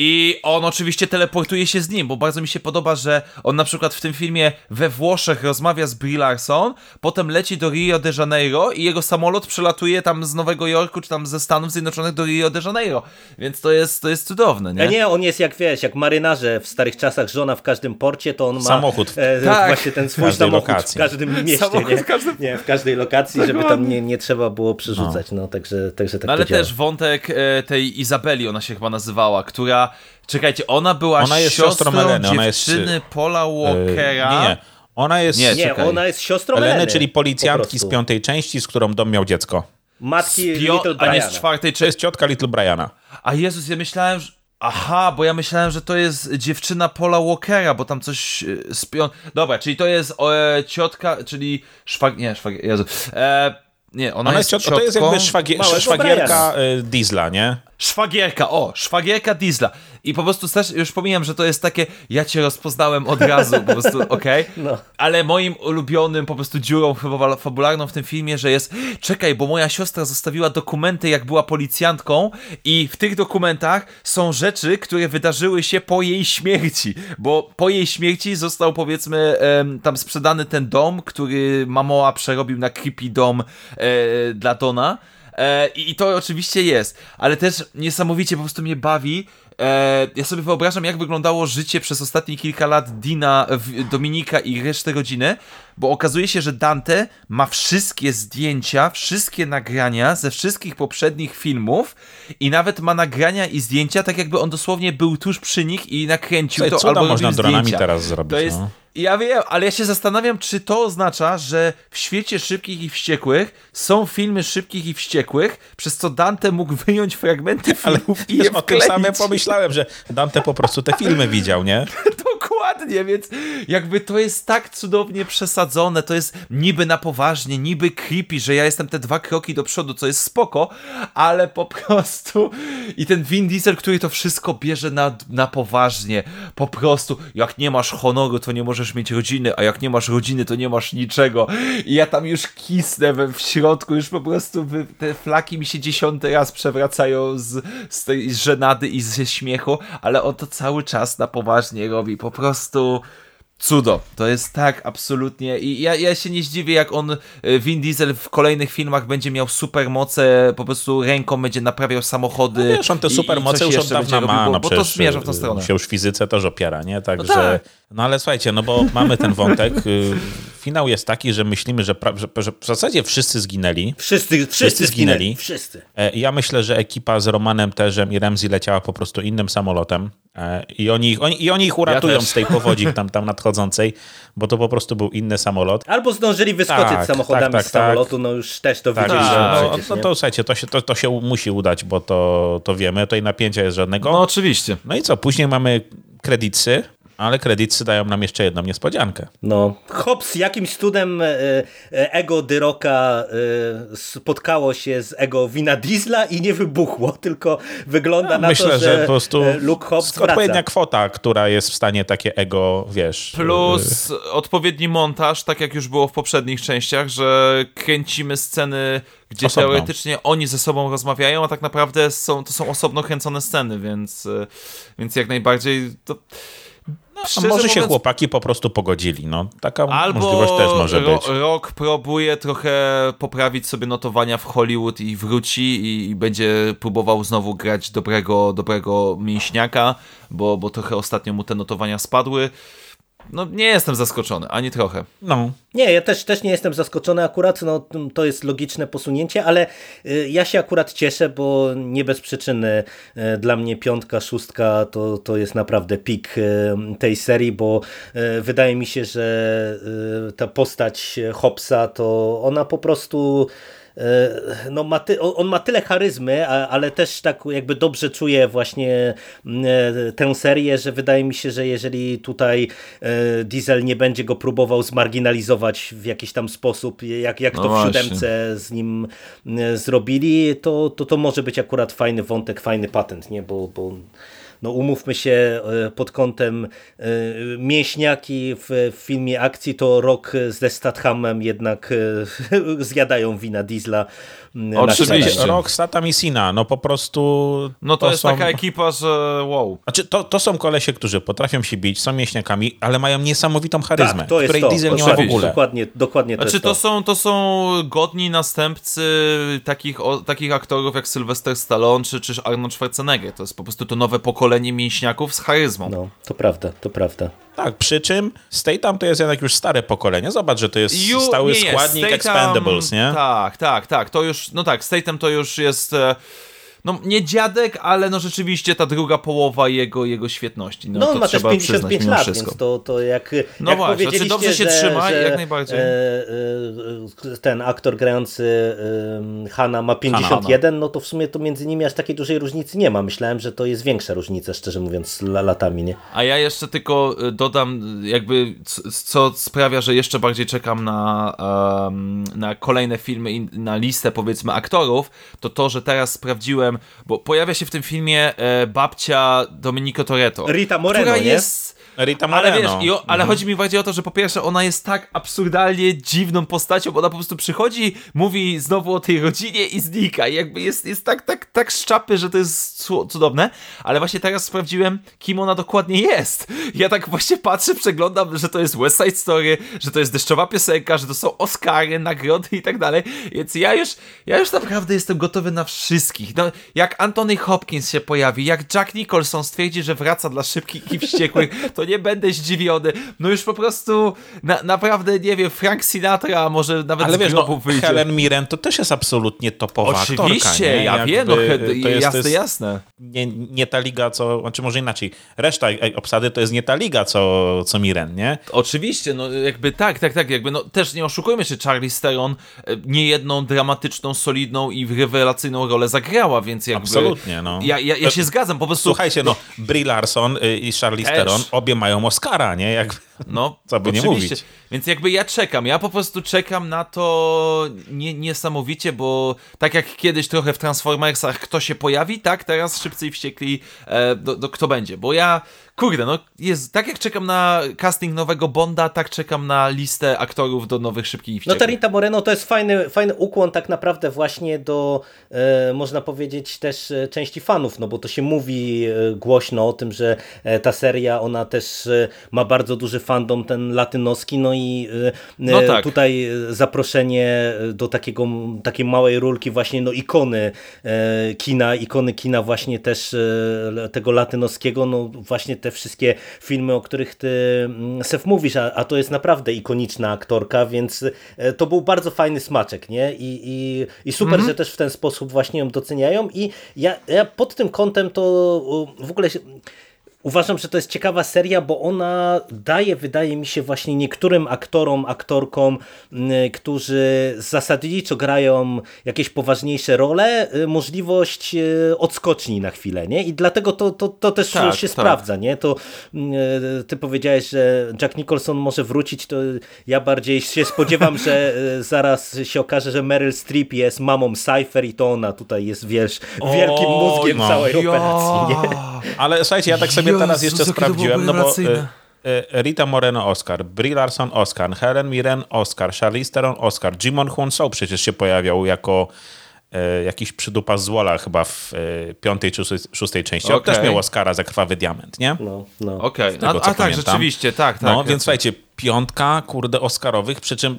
i on oczywiście teleportuje się z nim, bo bardzo mi się podoba, że on na przykład w tym filmie we Włoszech rozmawia z Brie Larson, potem leci do Rio de Janeiro i jego samolot przelatuje tam z Nowego Jorku, czy tam ze Stanów Zjednoczonych do Rio de Janeiro. Więc to jest, to jest cudowne, nie? A nie, on jest jak wiesz, jak marynarze w starych czasach, żona w każdym porcie, to on ma samochód. E, tak. właśnie ten swój samochód lokacji. w każdym mieście, samochód nie? W, każdym... nie? w każdej lokacji, żeby tam nie, nie trzeba było przerzucać. No. no także, także tak no, Ale też wątek e, tej Izabeli, ona się chyba nazywała, która Czekajcie, ona była ona jest siostrą, siostrą Eleny, ona jest dziewczyny Paula Walkera. nie, nie. Ona jest, nie, nie ona jest siostrą Eleny, Eleny czyli policjantki z piątej części, z którą dom miał dziecko. Matki Little Briana. A nie z czwartej części. To jest ciotka Little Briana. A Jezus, ja myślałem, że... Aha, bo ja myślałem, że to jest dziewczyna Paula Walkera, bo tam coś z pią... Dobra, czyli to jest e, ciotka, czyli szwag... Nie, szwag... Jezu. E, nie, ona, ona jest, ciotką, To jest jakby szwagier, szwagierka y, Diesla, nie? Szwagierka, o, szwagierka Diesla. I po prostu też już pomijam, że to jest takie, ja cię rozpoznałem od razu, po prostu, okej. Okay? No. Ale moim ulubionym po prostu dziurą fabularną w tym filmie, że jest, czekaj, bo moja siostra zostawiła dokumenty, jak była policjantką i w tych dokumentach są rzeczy, które wydarzyły się po jej śmierci, bo po jej śmierci został powiedzmy tam sprzedany ten dom, który Mamoa przerobił na creepy dom e, dla Dona. E, I to oczywiście jest, ale też niesamowicie po prostu mnie bawi. E, ja sobie wyobrażam, jak wyglądało życie przez ostatnie kilka lat Dina, Dominika i reszty rodziny, bo okazuje się, że Dante ma wszystkie zdjęcia, wszystkie nagrania ze wszystkich poprzednich filmów i nawet ma nagrania i zdjęcia, tak jakby on dosłownie był tuż przy nich i nakręcił Słuchaj, to albo można dronami teraz zrobić. To jest, no. Ja wiem, ale ja się zastanawiam, czy to oznacza, że w świecie szybkich i wściekłych są filmy szybkich i wściekłych, przez co Dante mógł wyjąć fragmenty filmów ale i je o tym samym pomyślałem, że Dante po prostu te filmy widział, nie? Dokładnie, więc jakby to jest tak cudownie przesadzone, to jest niby na poważnie, niby creepy, że ja jestem te dwa kroki do przodu, co jest spoko, ale po prostu i ten Vin Diesel, który to wszystko bierze na, na poważnie, po prostu jak nie masz honoru, to nie możesz mieć rodziny, a jak nie masz rodziny, to nie masz niczego. I ja tam już kisnę we, w środku, już po prostu te flaki mi się dziesiąty raz przewracają z, z tej żenady i ze śmiechu, ale on to cały czas na poważnie robi, po prostu cudo. To jest tak absolutnie i ja, ja się nie zdziwię jak on, e, Vin Diesel w kolejnych filmach będzie miał supermoce, po prostu ręką będzie naprawiał samochody. No wiesz, on te supermoce już od dawna ma, robił, no bo, bo to zmierza w tą stronę. się już fizyce też opiera, nie? Także, no, tak. No ale słuchajcie, no bo mamy ten wątek. Y, finał jest taki, że myślimy, że, że, że w zasadzie wszyscy zginęli. Wszyscy, wszyscy, wszyscy zginęli. Wszyscy. E, ja myślę, że ekipa z Romanem Terzem i Remzi leciała po prostu innym samolotem E, I oni, oni, i oni ich uratują ja z tej powodzi tam, tam nadchodzącej, bo to po prostu był inny samolot. Albo zdążyli wyskoczyć tak, samochodami tak, tak, z samolotu, tak. no już też to tak, widzieli. No, no, to słuchajcie, to się, to, to się musi udać, bo to, to wiemy, tutaj napięcia jest żadnego. No oczywiście. No i co, później mamy kredyty, ale kredyty dają nam jeszcze jedną niespodziankę. No, Hobbs jakimś cudem e, e, ego Dyroka e, spotkało się z ego Wina Diesla i nie wybuchło, tylko wygląda ja, na myślę, to, że, że po prostu Luke Hobbs wraca. odpowiednia kwota, która jest w stanie takie ego, wiesz... Plus odpowiedni montaż, tak jak już było w poprzednich częściach, że kręcimy sceny, gdzie Osobno. teoretycznie oni ze sobą rozmawiają, a tak naprawdę są, to są osobno kręcone sceny, więc, więc jak najbardziej... To no, a może mówiąc, się chłopaki po prostu pogodzili, no. Taka albo możliwość też może ro, być. Rok próbuje trochę poprawić sobie notowania w Hollywood i wróci i, i, będzie próbował znowu grać dobrego, dobrego mięśniaka, bo, bo trochę ostatnio mu te notowania spadły no nie jestem zaskoczony, ani trochę. No. Nie, ja też, też nie jestem zaskoczony akurat, no to jest logiczne posunięcie, ale y, ja się akurat cieszę, bo nie bez przyczyny y, dla mnie piątka, szóstka to, to jest naprawdę pik y, tej serii, bo wydaje mi się, że ta postać Hopsa to ona po prostu no ma ty, on ma tyle charyzmy, ale też tak jakby dobrze czuje właśnie mm, e, tę serię, że wydaje mi się, że jeżeli tutaj e, Diesel nie będzie go próbował zmarginalizować w jakiś tam sposób, jak, jak no to właśnie. w siódemce z nim zrobili, to, to to może być akurat fajny wątek, fajny patent, nie? Bo, bo no umówmy się e, pod kątem e, mięśniaki w filmie akcji, to rok ze Stathamem jednak e, zjadają wina Diesla. Oczywiście. Rok, Statham i Sina, no po prostu... No to, to jest są... taka ekipa, że wow. Znaczy, to, to są kolesie, którzy potrafią się bić, są mięśniakami, ale mają niesamowitą charyzmę, tak, to której to. Diesel nie ma w ogóle. Dokładnie, dokładnie to znaczy, to. są, to są godni następcy takich, o, takich aktorów jak Sylvester Stallone czy, czy Arnold Schwarzenegger. To jest po prostu to nowe pokolenie pokolenie mięśniaków z charyzmą. No, to prawda, to prawda. Tak, przy czym Statham to jest jednak już stare pokolenie. Zobacz, że to jest Ju, stały nie składnik Statham, Expendables, nie? Tak, tak, tak. To już, no tak, Statham to już jest... E, no nie dziadek, ale no rzeczywiście ta druga połowa jego, jego świetności. No, no on ma też 55 lat, wszystko. więc to, to jak, no jak właśnie, znaczy dobrze się że, trzyma, że, jak najbardziej. E, e, ten aktor grający e, Hanna ma 51, Hanna. no to w sumie to między nimi aż takiej dużej różnicy nie ma. Myślałem, że to jest większa różnica, szczerze mówiąc, latami, nie? A ja jeszcze tylko e, dodam, jakby co sprawia, że jeszcze bardziej czekam na, um, na kolejne filmy i na listę powiedzmy aktorów, to to, że teraz sprawdziłem bo pojawia się w tym filmie e, babcia Domenico Toretto. Rita Moreno, która jest Rita Moreno. Ale wiesz, o, ale mhm. chodzi mi bardziej o to, że po pierwsze ona jest tak absurdalnie dziwną postacią, bo ona po prostu przychodzi, mówi znowu o tej rodzinie i znika. I jakby jest, jest tak, tak, tak szczapy, że to jest cudowne. Ale właśnie teraz sprawdziłem, kim ona dokładnie jest. Ja tak właśnie patrzę, przeglądam, że to jest West Side Story, że to jest deszczowa piosenka, że to są Oscary, nagrody i tak dalej. Więc ja już, ja już naprawdę jestem gotowy na wszystkich. No, jak Anthony Hopkins się pojawi, jak Jack Nicholson stwierdzi, że wraca dla szybkich i wściekłych, to nie będę zdziwiony. No już po prostu na, naprawdę, nie wiem, Frank Sinatra, może nawet Ale wiesz, no, wyjdzie. Helen Mirren to też jest absolutnie topowa Oczywiście, aktorka, ja Jakby, wiem, no, to jest, jasne, to jest jasne. Nie, nie ta liga, co, znaczy może inaczej, reszta obsady to jest nie ta liga, co, co Mirren, nie? Oczywiście, no jakby tak, tak, tak, jakby no też nie oszukujmy się, Charlie Theron e, niejedną dramatyczną, solidną i rewelacyjną rolę zagrała, więc jakby... Absolutnie, no. Ja, ja, ja się zgadzam, po prostu... Słuchajcie, no, Brie Larson y, i Charlie Theron obie mają Oscara, nie? Jak, no, co by nie mówić. Więc jakby ja czekam, ja po prostu czekam na to nie, niesamowicie, bo tak jak kiedyś trochę w Transformersach kto się pojawi, tak teraz Szybcy i Wściekli e, do, do, kto będzie, bo ja kurde, no jest, tak jak czekam na casting nowego Bonda, tak czekam na listę aktorów do nowych Szybkich i Wściekłych. No Tarita Moreno to jest fajny, fajny ukłon tak naprawdę właśnie do, e, można powiedzieć też e, części fanów, no bo to się mówi e, głośno o tym, że e, ta seria, ona też e, ma bardzo duży fandom ten latynoski, no i no tak. tutaj zaproszenie do takiego, takiej małej rulki właśnie no ikony kina, ikony kina właśnie też tego latynoskiego, no właśnie te wszystkie filmy, o których ty mm, Sef mówisz, a, a to jest naprawdę ikoniczna aktorka, więc e, to był bardzo fajny smaczek, nie? I, i, i super, mm -hmm. że też w ten sposób właśnie ją doceniają i ja, ja pod tym kątem to w ogóle uważam, że to jest ciekawa seria, bo ona daje, wydaje mi się, właśnie niektórym aktorom, aktorkom, którzy zasadniczo grają jakieś poważniejsze role, y, możliwość y, odskoczni na chwilę, nie? I dlatego to, to, to też tak, się tak. sprawdza, nie? To y, ty powiedziałeś, że Jack Nicholson może wrócić, to ja bardziej się spodziewam, że zaraz się okaże, że Meryl Streep jest mamą Cypher i to ona tutaj jest, wiesz, wielkim mózgiem no. całej operacji, nie? Ale słuchajcie, ja tak sobie teraz jeszcze sprawdziłem, no bo E, Rita Moreno Oscar, Brie Larson Oscar, Helen Mirren Oscar, Charlize Theron Oscar, Jimon Hwon So przecież się pojawiał jako e, jakiś przydupa z Wola chyba w e, piątej czy szóstej części. Okay. On też miał Oscara za Krwawy Diament, nie? No, no. Okej, okay. a, a tak, rzeczywiście, tak, tak. No, więc słuchajcie, piątka, kurde, Oscarowych, przy czym,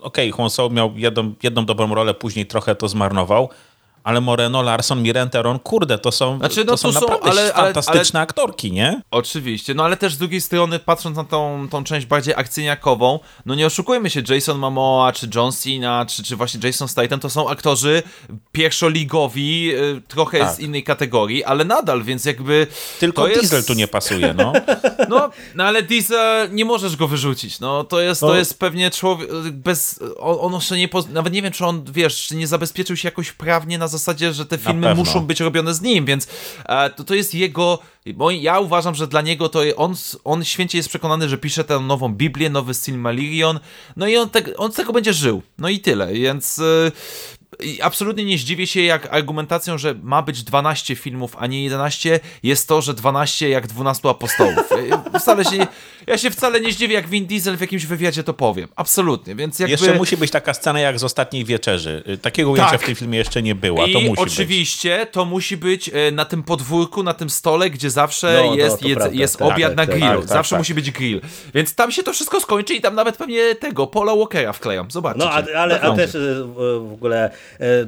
okej, okay, So miał jedną, jedną dobrą rolę, później trochę to zmarnował, ale Moreno, Larson, Mirenteron, kurde, to są, znaczy, no, to są, są naprawdę ale, fantastyczne ale, aktorki, nie? Oczywiście, no ale też z drugiej strony, patrząc na tą, tą część bardziej akcyjniakową, no nie oszukujmy się, Jason Momoa, czy John Cena, czy, czy właśnie Jason Statham, to są aktorzy pierwszoligowi, y, trochę tak. z innej kategorii, ale nadal, więc jakby... Tylko Diesel jest... tu nie pasuje, no. no. No, ale Diesel, nie możesz go wyrzucić, no, to jest, no. to jest pewnie człowiek, bez... On, on jeszcze nie... Nawet nie wiem, czy on, wiesz, czy nie zabezpieczył się jakoś prawnie na zasadzie, że te filmy muszą być robione z nim, więc e, to, to jest jego. Bo ja uważam, że dla niego to on, on święcie jest przekonany, że pisze tę nową Biblię, nowy Silmarillion, no i on, te, on z tego będzie żył. No i tyle, więc e, absolutnie nie zdziwię się, jak argumentacją, że ma być 12 filmów, a nie 11, jest to, że 12 jak 12 apostołów. Wcale się, ja się wcale nie zdziwię, jak Vin Diesel w jakimś wywiadzie to powiem. Absolutnie, więc jakby... Jeszcze musi być taka scena jak z Ostatniej Wieczerzy. Takiego ujęcia tak. w tym filmie jeszcze nie było, I to musi oczywiście być. to musi być e, na tym podwórku, na tym stole, gdzie zawsze no, jest, no, jest, jest tak, obiad tak, na tak, grillu. Tak, zawsze tak. musi być grill. Więc tam się to wszystko skończy i tam nawet pewnie tego, Paula Walkera wkleją. Zobaczcie. No, ale, a też e, w ogóle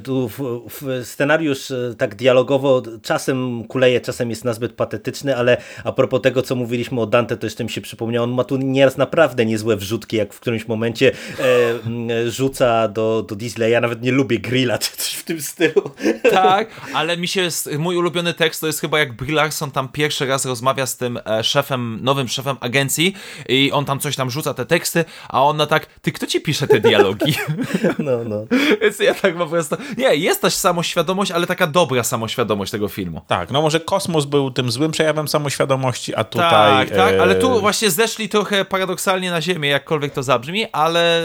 tu w, w scenariusz e, tak dialogowo czasem kuleje, czasem jest nazbyt patetyczny, ale a propos tego, co mówiliśmy o Dante, to jeszcze mi się przypomniał, on ma tu nieraz naprawdę niezłe wrzutki, jak w którymś momencie e, rzuca do, do Disneya, ja nawet nie lubię grilla, czy coś w tym stylu. Tak, ale mi się, mój ulubiony tekst to jest chyba jak Brie Larson tam pierwszy raz rozmawia z tym szefem, nowym szefem agencji i on tam coś tam rzuca te teksty, a ona tak, ty kto ci pisze te dialogi? No, no. Więc ja tak po prostu, nie, jest też samoświadomość, ale taka dobra samoświadomość tego filmu. Tak, no może kosmos był tym złym przejawem samoświadomości, a tutaj... Tak, tak, ale tu e, właśnie zeszli trochę paradoksalnie na ziemię, jakkolwiek to zabrzmi, ale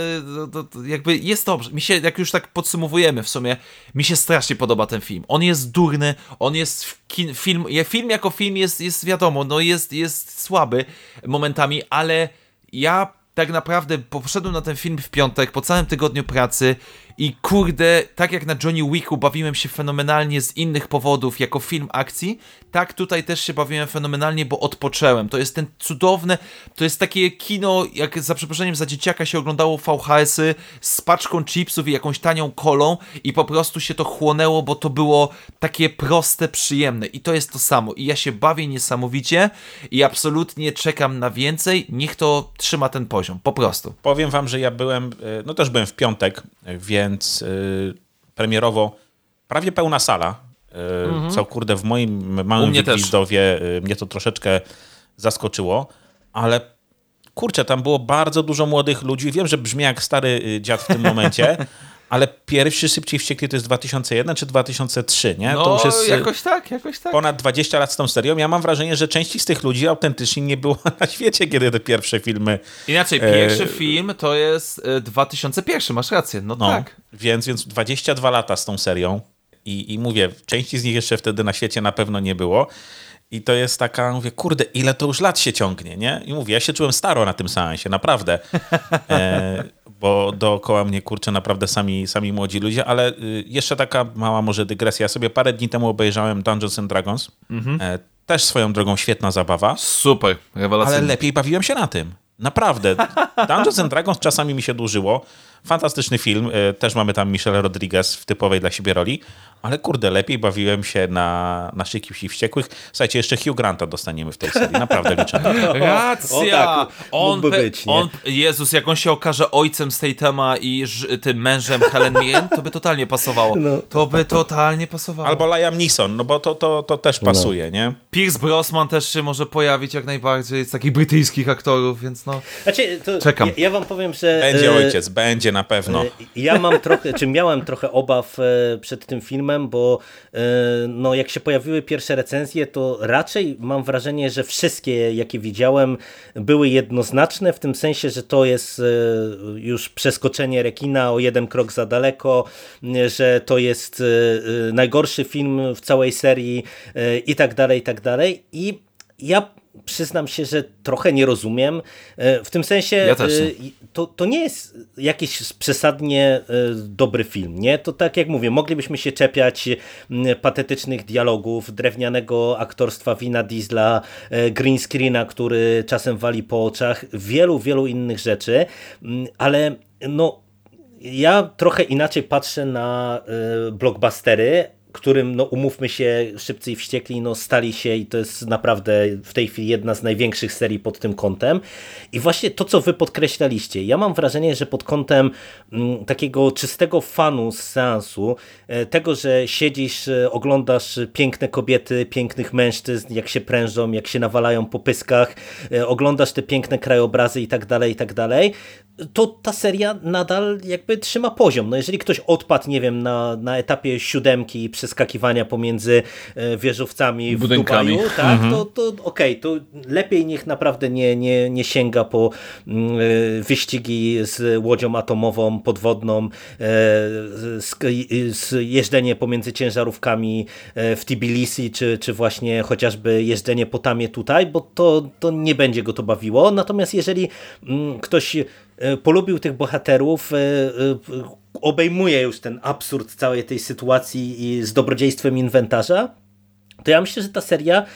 to, to jakby jest dobrze. Mi się, jak już tak podsumowujemy w sumie, mi się strasznie podoba ten film. On jest durny, on jest kin, film, film jako film jest, jest wiadomo, no jest, jest słaby momentami, ale ja tak naprawdę poszedłem na ten film w piątek, po całym tygodniu pracy i kurde, tak jak na Johnny Wicku bawiłem się fenomenalnie z innych powodów jako film akcji, tak tutaj też się bawiłem fenomenalnie, bo odpocząłem. To jest ten cudowne, to jest takie kino, jak za przeproszeniem za dzieciaka się oglądało VHS-y z paczką chipsów i jakąś tanią kolą i po prostu się to chłonęło, bo to było takie proste, przyjemne i to jest to samo. I ja się bawię niesamowicie i absolutnie czekam na więcej. Niech to trzyma ten poziom, po prostu. Powiem wam, że ja byłem, e, no też byłem w piątek, więc więc y, premierowo prawie pełna sala, y, mhm. co kurde w moim małym Wigwizdowie y, mnie to troszeczkę zaskoczyło, ale kurczę, tam było bardzo dużo młodych ludzi. Wiem, że brzmi jak stary dziad w tym momencie, ale pierwszy Szybciej Wściekli to jest 2001 czy 2003, nie? No, to już jest jakoś tak, jakoś tak. Ponad 20 lat z tą serią. Ja mam wrażenie, że części z tych ludzi autentycznie nie było na świecie, kiedy te pierwsze filmy... Inaczej, pierwszy e... film to jest 2001, e, masz rację, no, no tak. Więc, więc 22 lata z tą serią i, i mówię, części z nich jeszcze wtedy na świecie na pewno nie było. I to jest taka, mówię, kurde, ile to już lat się ciągnie, nie? I mówię, ja się czułem staro na tym seansie, naprawdę. E, bo dookoła mnie, kurczę, naprawdę sami, sami młodzi ludzie, ale y, jeszcze taka mała może dygresja. Ja sobie parę dni temu obejrzałem Dungeons and Dragons. Mhm. E, też swoją drogą świetna zabawa. Super, rewelacyjna. Ale lepiej bawiłem się na tym. Naprawdę. Dungeons and Dragons czasami mi się dłużyło. Fantastyczny film, e, też mamy tam Michelle Rodriguez w typowej dla siebie roli, ale kurde, lepiej bawiłem się na, na Szyki i Wściekłych. Słuchajcie, jeszcze Hugh Granta dostaniemy w tej serii, naprawdę liczę. Racja! O, tak, on, być, nie? on, Jezus, jak on się okaże ojcem z tej tema i ż- tym mężem Helen Mirren, to by totalnie pasowało. No. To by totalnie pasowało. Albo Liam Neeson, no bo to, to, to też pasuje, nie? Pierce Brosnan też się może pojawić jak najbardziej z takich brytyjskich aktorów, więc no... Znaczy, to Czekam. Ja, ja wam powiem, że... Będzie e, ojciec, będzie na pewno. E, Ja mam trochę, czy miałem trochę obaw e, przed tym filmem, bo e, no, jak się pojawiły pierwsze recenzje, to raczej mam wrażenie, że wszystkie, jakie widziałem, były jednoznaczne, w tym sensie, że to jest już przeskoczenie rekina o jeden krok za daleko, że to jest najgorszy film w całej serii i tak dalej, i tak dalej. I ja przyznam się, że trochę nie rozumiem. E, W tym sensie Ja e, to, to nie jest jakiś przesadnie e, dobry film, nie? To tak jak mówię, moglibyśmy się czepiać patetycznych dialogów, drewnianego aktorstwa Wina Diesla, green screena, który czasem wali po oczach, wielu, wielu innych rzeczy, ale no ja trochę inaczej patrzę na blockbustery, którym, no umówmy się, Szybcy i Wściekli no, stali się i to jest naprawdę w tej chwili jedna z największych serii pod tym kątem. I właśnie to, co wy podkreślaliście, ja mam wrażenie, że pod kątem mm, takiego czystego fanu z seansu, e, tego, że siedzisz, e, oglądasz piękne kobiety, pięknych mężczyzn, jak się prężą, jak się nawalają po pyskach, e, oglądasz te piękne krajobrazy i tak dalej, i tak dalej, to ta seria nadal jakby trzyma poziom. No jeżeli ktoś odpadł, nie wiem, na, na etapie siódemki przeskakiwania pomiędzy e, wieżowcami w Budynkami. Dubaju, tak, to, to okej, to lepiej niech naprawdę nie, nie, nie sięga po mm, e, wyścigi z łodzią atomową, podwodną, e, z, z jeżdżenie pomiędzy ciężarówkami w Tbilisi, czy, czy właśnie chociażby jeżdżenie po tamie tutaj, bo to, to nie będzie go to bawiło. Natomiast jeżeli mm, ktoś polubił tych bohaterów, e, e, obejmuje już ten absurd całej tej sytuacji i z dobrodziejstwem inwentarza, to ja myślę, że ta seria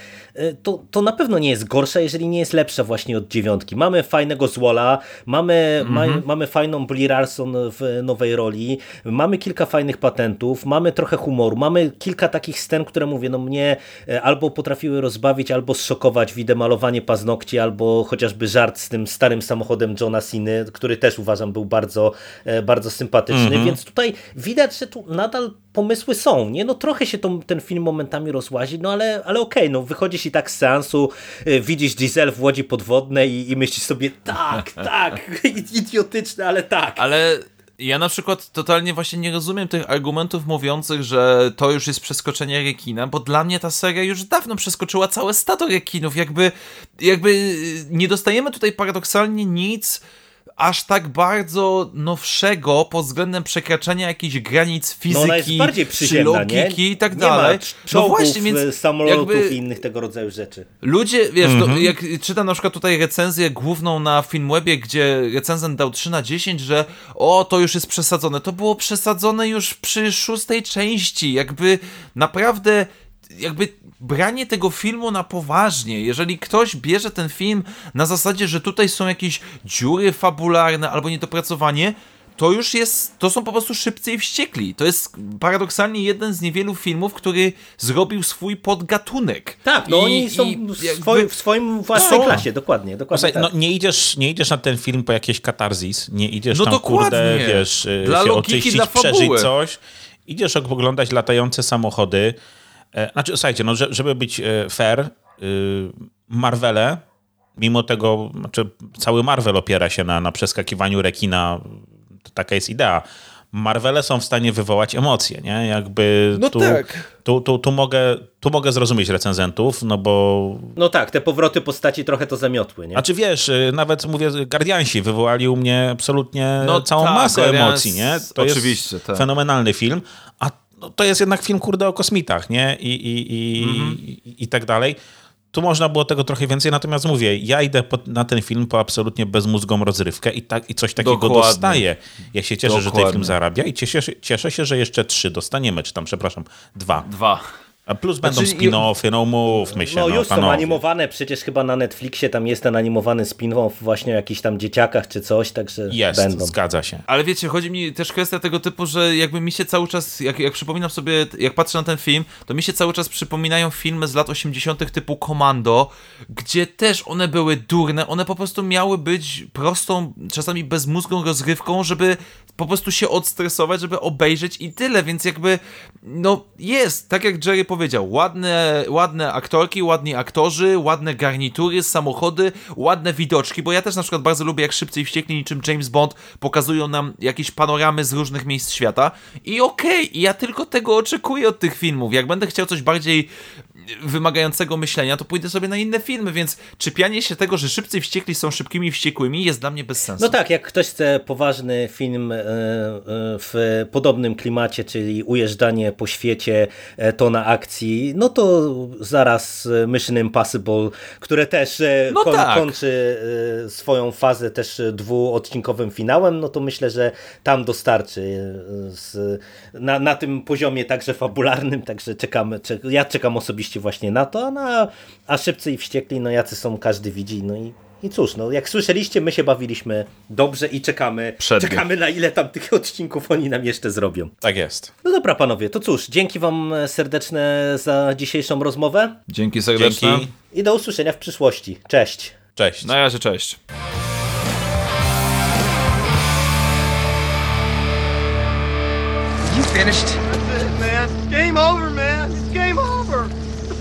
to, to na pewno nie jest gorsza, jeżeli nie jest lepsza właśnie od dziewiątki. Mamy fajnego Zwola, mamy, ma, mamy fajną Brie Larson w nowej roli, mamy kilka fajnych patentów, mamy trochę humoru, mamy kilka takich scen, które mówię, no mnie e, albo potrafiły rozbawić, albo zszokować, widzę malowanie paznokci, albo chociażby żart z tym starym samochodem Johna Ceny, który też uważam był bardzo, e, bardzo sympatyczny, więc tutaj widać, że tu nadal pomysły są, nie? No trochę się to, ten film momentami rozłazi, no ale, ale okej, no wychodzisz i tak z seansu, y, widzisz diesel w łodzi podwodnej i, i myślisz sobie, tak, tak, idiotyczne, ale tak. Ale ja na przykład totalnie właśnie nie rozumiem tych argumentów mówiących, że to już jest przeskoczenie rekina, bo dla mnie ta seria już dawno przeskoczyła całe stado rekinów. Jakby, jakby nie dostajemy tutaj paradoksalnie nic aż tak bardzo nowszego pod względem przekraczania jakichś granic fizyki, No jest bardziej czy przyziemna, nie? logiki i tak nie dalej. ma no właśnie, więc y, samolotów jakby- i innych tego rodzaju rzeczy. Ludzie, wiesz, Mhm. to, jak czytam na przykład tutaj recenzję główną na Filmwebie, gdzie recenzent dał 3 na 10, że o, to już jest przesadzone. To było przesadzone już przy szóstej części. Jakby naprawdę, jakby branie tego filmu na poważnie. Jeżeli ktoś bierze ten film na zasadzie, że tutaj są jakieś dziury fabularne albo niedopracowanie, to już jest, to są po prostu szybcy i wściekli. To jest paradoksalnie jeden z niewielu filmów, który zrobił swój podgatunek. Tak, no I- oni są i w, swoim, w swoim własnej Są. klasie, dokładnie, dokładnie Słuchaj, tak. no, nie, idziesz, nie idziesz na ten film po jakieś katarzis, nie idziesz No tam, dokładnie. kurde, wiesz, y, Dla się logiki, oczyścić, dla fabuły. przeżyć coś. Idziesz oglądać latające samochody. E, Znaczy, słuchajcie, no, że- żeby być e, fair, y, Marvele, mimo tego, znaczy cały Marvel opiera się na, na przeskakiwaniu rekina, to taka jest idea. Marvele są w stanie wywołać emocje, nie? Jakby No tu, tak. tu, tu, tu, mogę, tu mogę zrozumieć recenzentów, no bo No tak, te powroty postaci trochę to zamiotły, nie? a czy wiesz, y, nawet mówię, Guardiansi wywołali u mnie absolutnie No całą tak, masę Guardians- emocji, nie? To oczywiście, jest tak. fenomenalny film, a no, to jest jednak film, kurde, o kosmitach, nie? I, i, i, Mhm. i, i tak dalej. Tu można było tego trochę więcej, natomiast mówię, ja idę po, na ten film po absolutnie bezmózgą rozrywkę i, tak, i coś takiego Dokładnie. dostaję. Ja się cieszę, że ten Dokładnie. film zarabia i cieszę, się- cieszę się, że jeszcze trzy dostaniemy, czy tam, przepraszam, dwa. Dwa. A plus będą Znaczy, spin-offy, no mówmy się, No no, już są panowie. animowane, przecież chyba na Netflixie tam jest ten animowany spin-off właśnie o jakichś tam dzieciakach czy coś, także Jest, będą. zgadza się. Ale wiecie, chodzi mi też kwestia tego typu, że jakby mi się cały czas, jak, jak przypominam sobie, jak patrzę na ten film, to mi się cały czas przypominają filmy z lat 80. typu Commando, gdzie też one były durne, one po prostu miały być prostą, czasami bezmózgą rozgrywką, żeby po prostu się odstresować, żeby obejrzeć i tyle, więc jakby, no jest, tak jak Jerry powiedział, ładne, ładne aktorki, ładni aktorzy, ładne garnitury, samochody, ładne widoczki, bo ja też na przykład bardzo lubię, jak szybcy i wściekli niczym James Bond pokazują nam jakieś panoramy z różnych miejsc świata. I okej, i ja tylko tego oczekuję od tych filmów, jak będę chciał coś bardziej wymagającego myślenia, to pójdę sobie na inne filmy, więc czepianie się tego, że szybcy i wściekli są szybkimi wściekłymi jest dla mnie bez sensu. No tak, jak ktoś chce poważny film e, e, w podobnym klimacie, czyli ujeżdżanie po świecie, e, to na akcji, no to zaraz Mission Impossible, które też No kon, tak. kończy swoją fazę też dwuodcinkowym finałem, no to myślę, że tam dostarczy z, na, na tym poziomie także fabularnym, także czekamy, czek, ja czekam osobiście właśnie na to, a, na, a Szybcy i Wściekli, no jacy są, każdy widzi, no i i cóż, no jak słyszeliście, my się bawiliśmy dobrze i czekamy, Przednie. czekamy na ile tam tych odcinków oni nam jeszcze zrobią. Tak jest. No dobra panowie, to cóż, dzięki wam serdeczne za dzisiejszą rozmowę Dzięki serdeczne. Dzięki. i do usłyszenia w przyszłości. Cześć! Cześć. Na razie, cześć. You finished? That's it, man. Game over, man.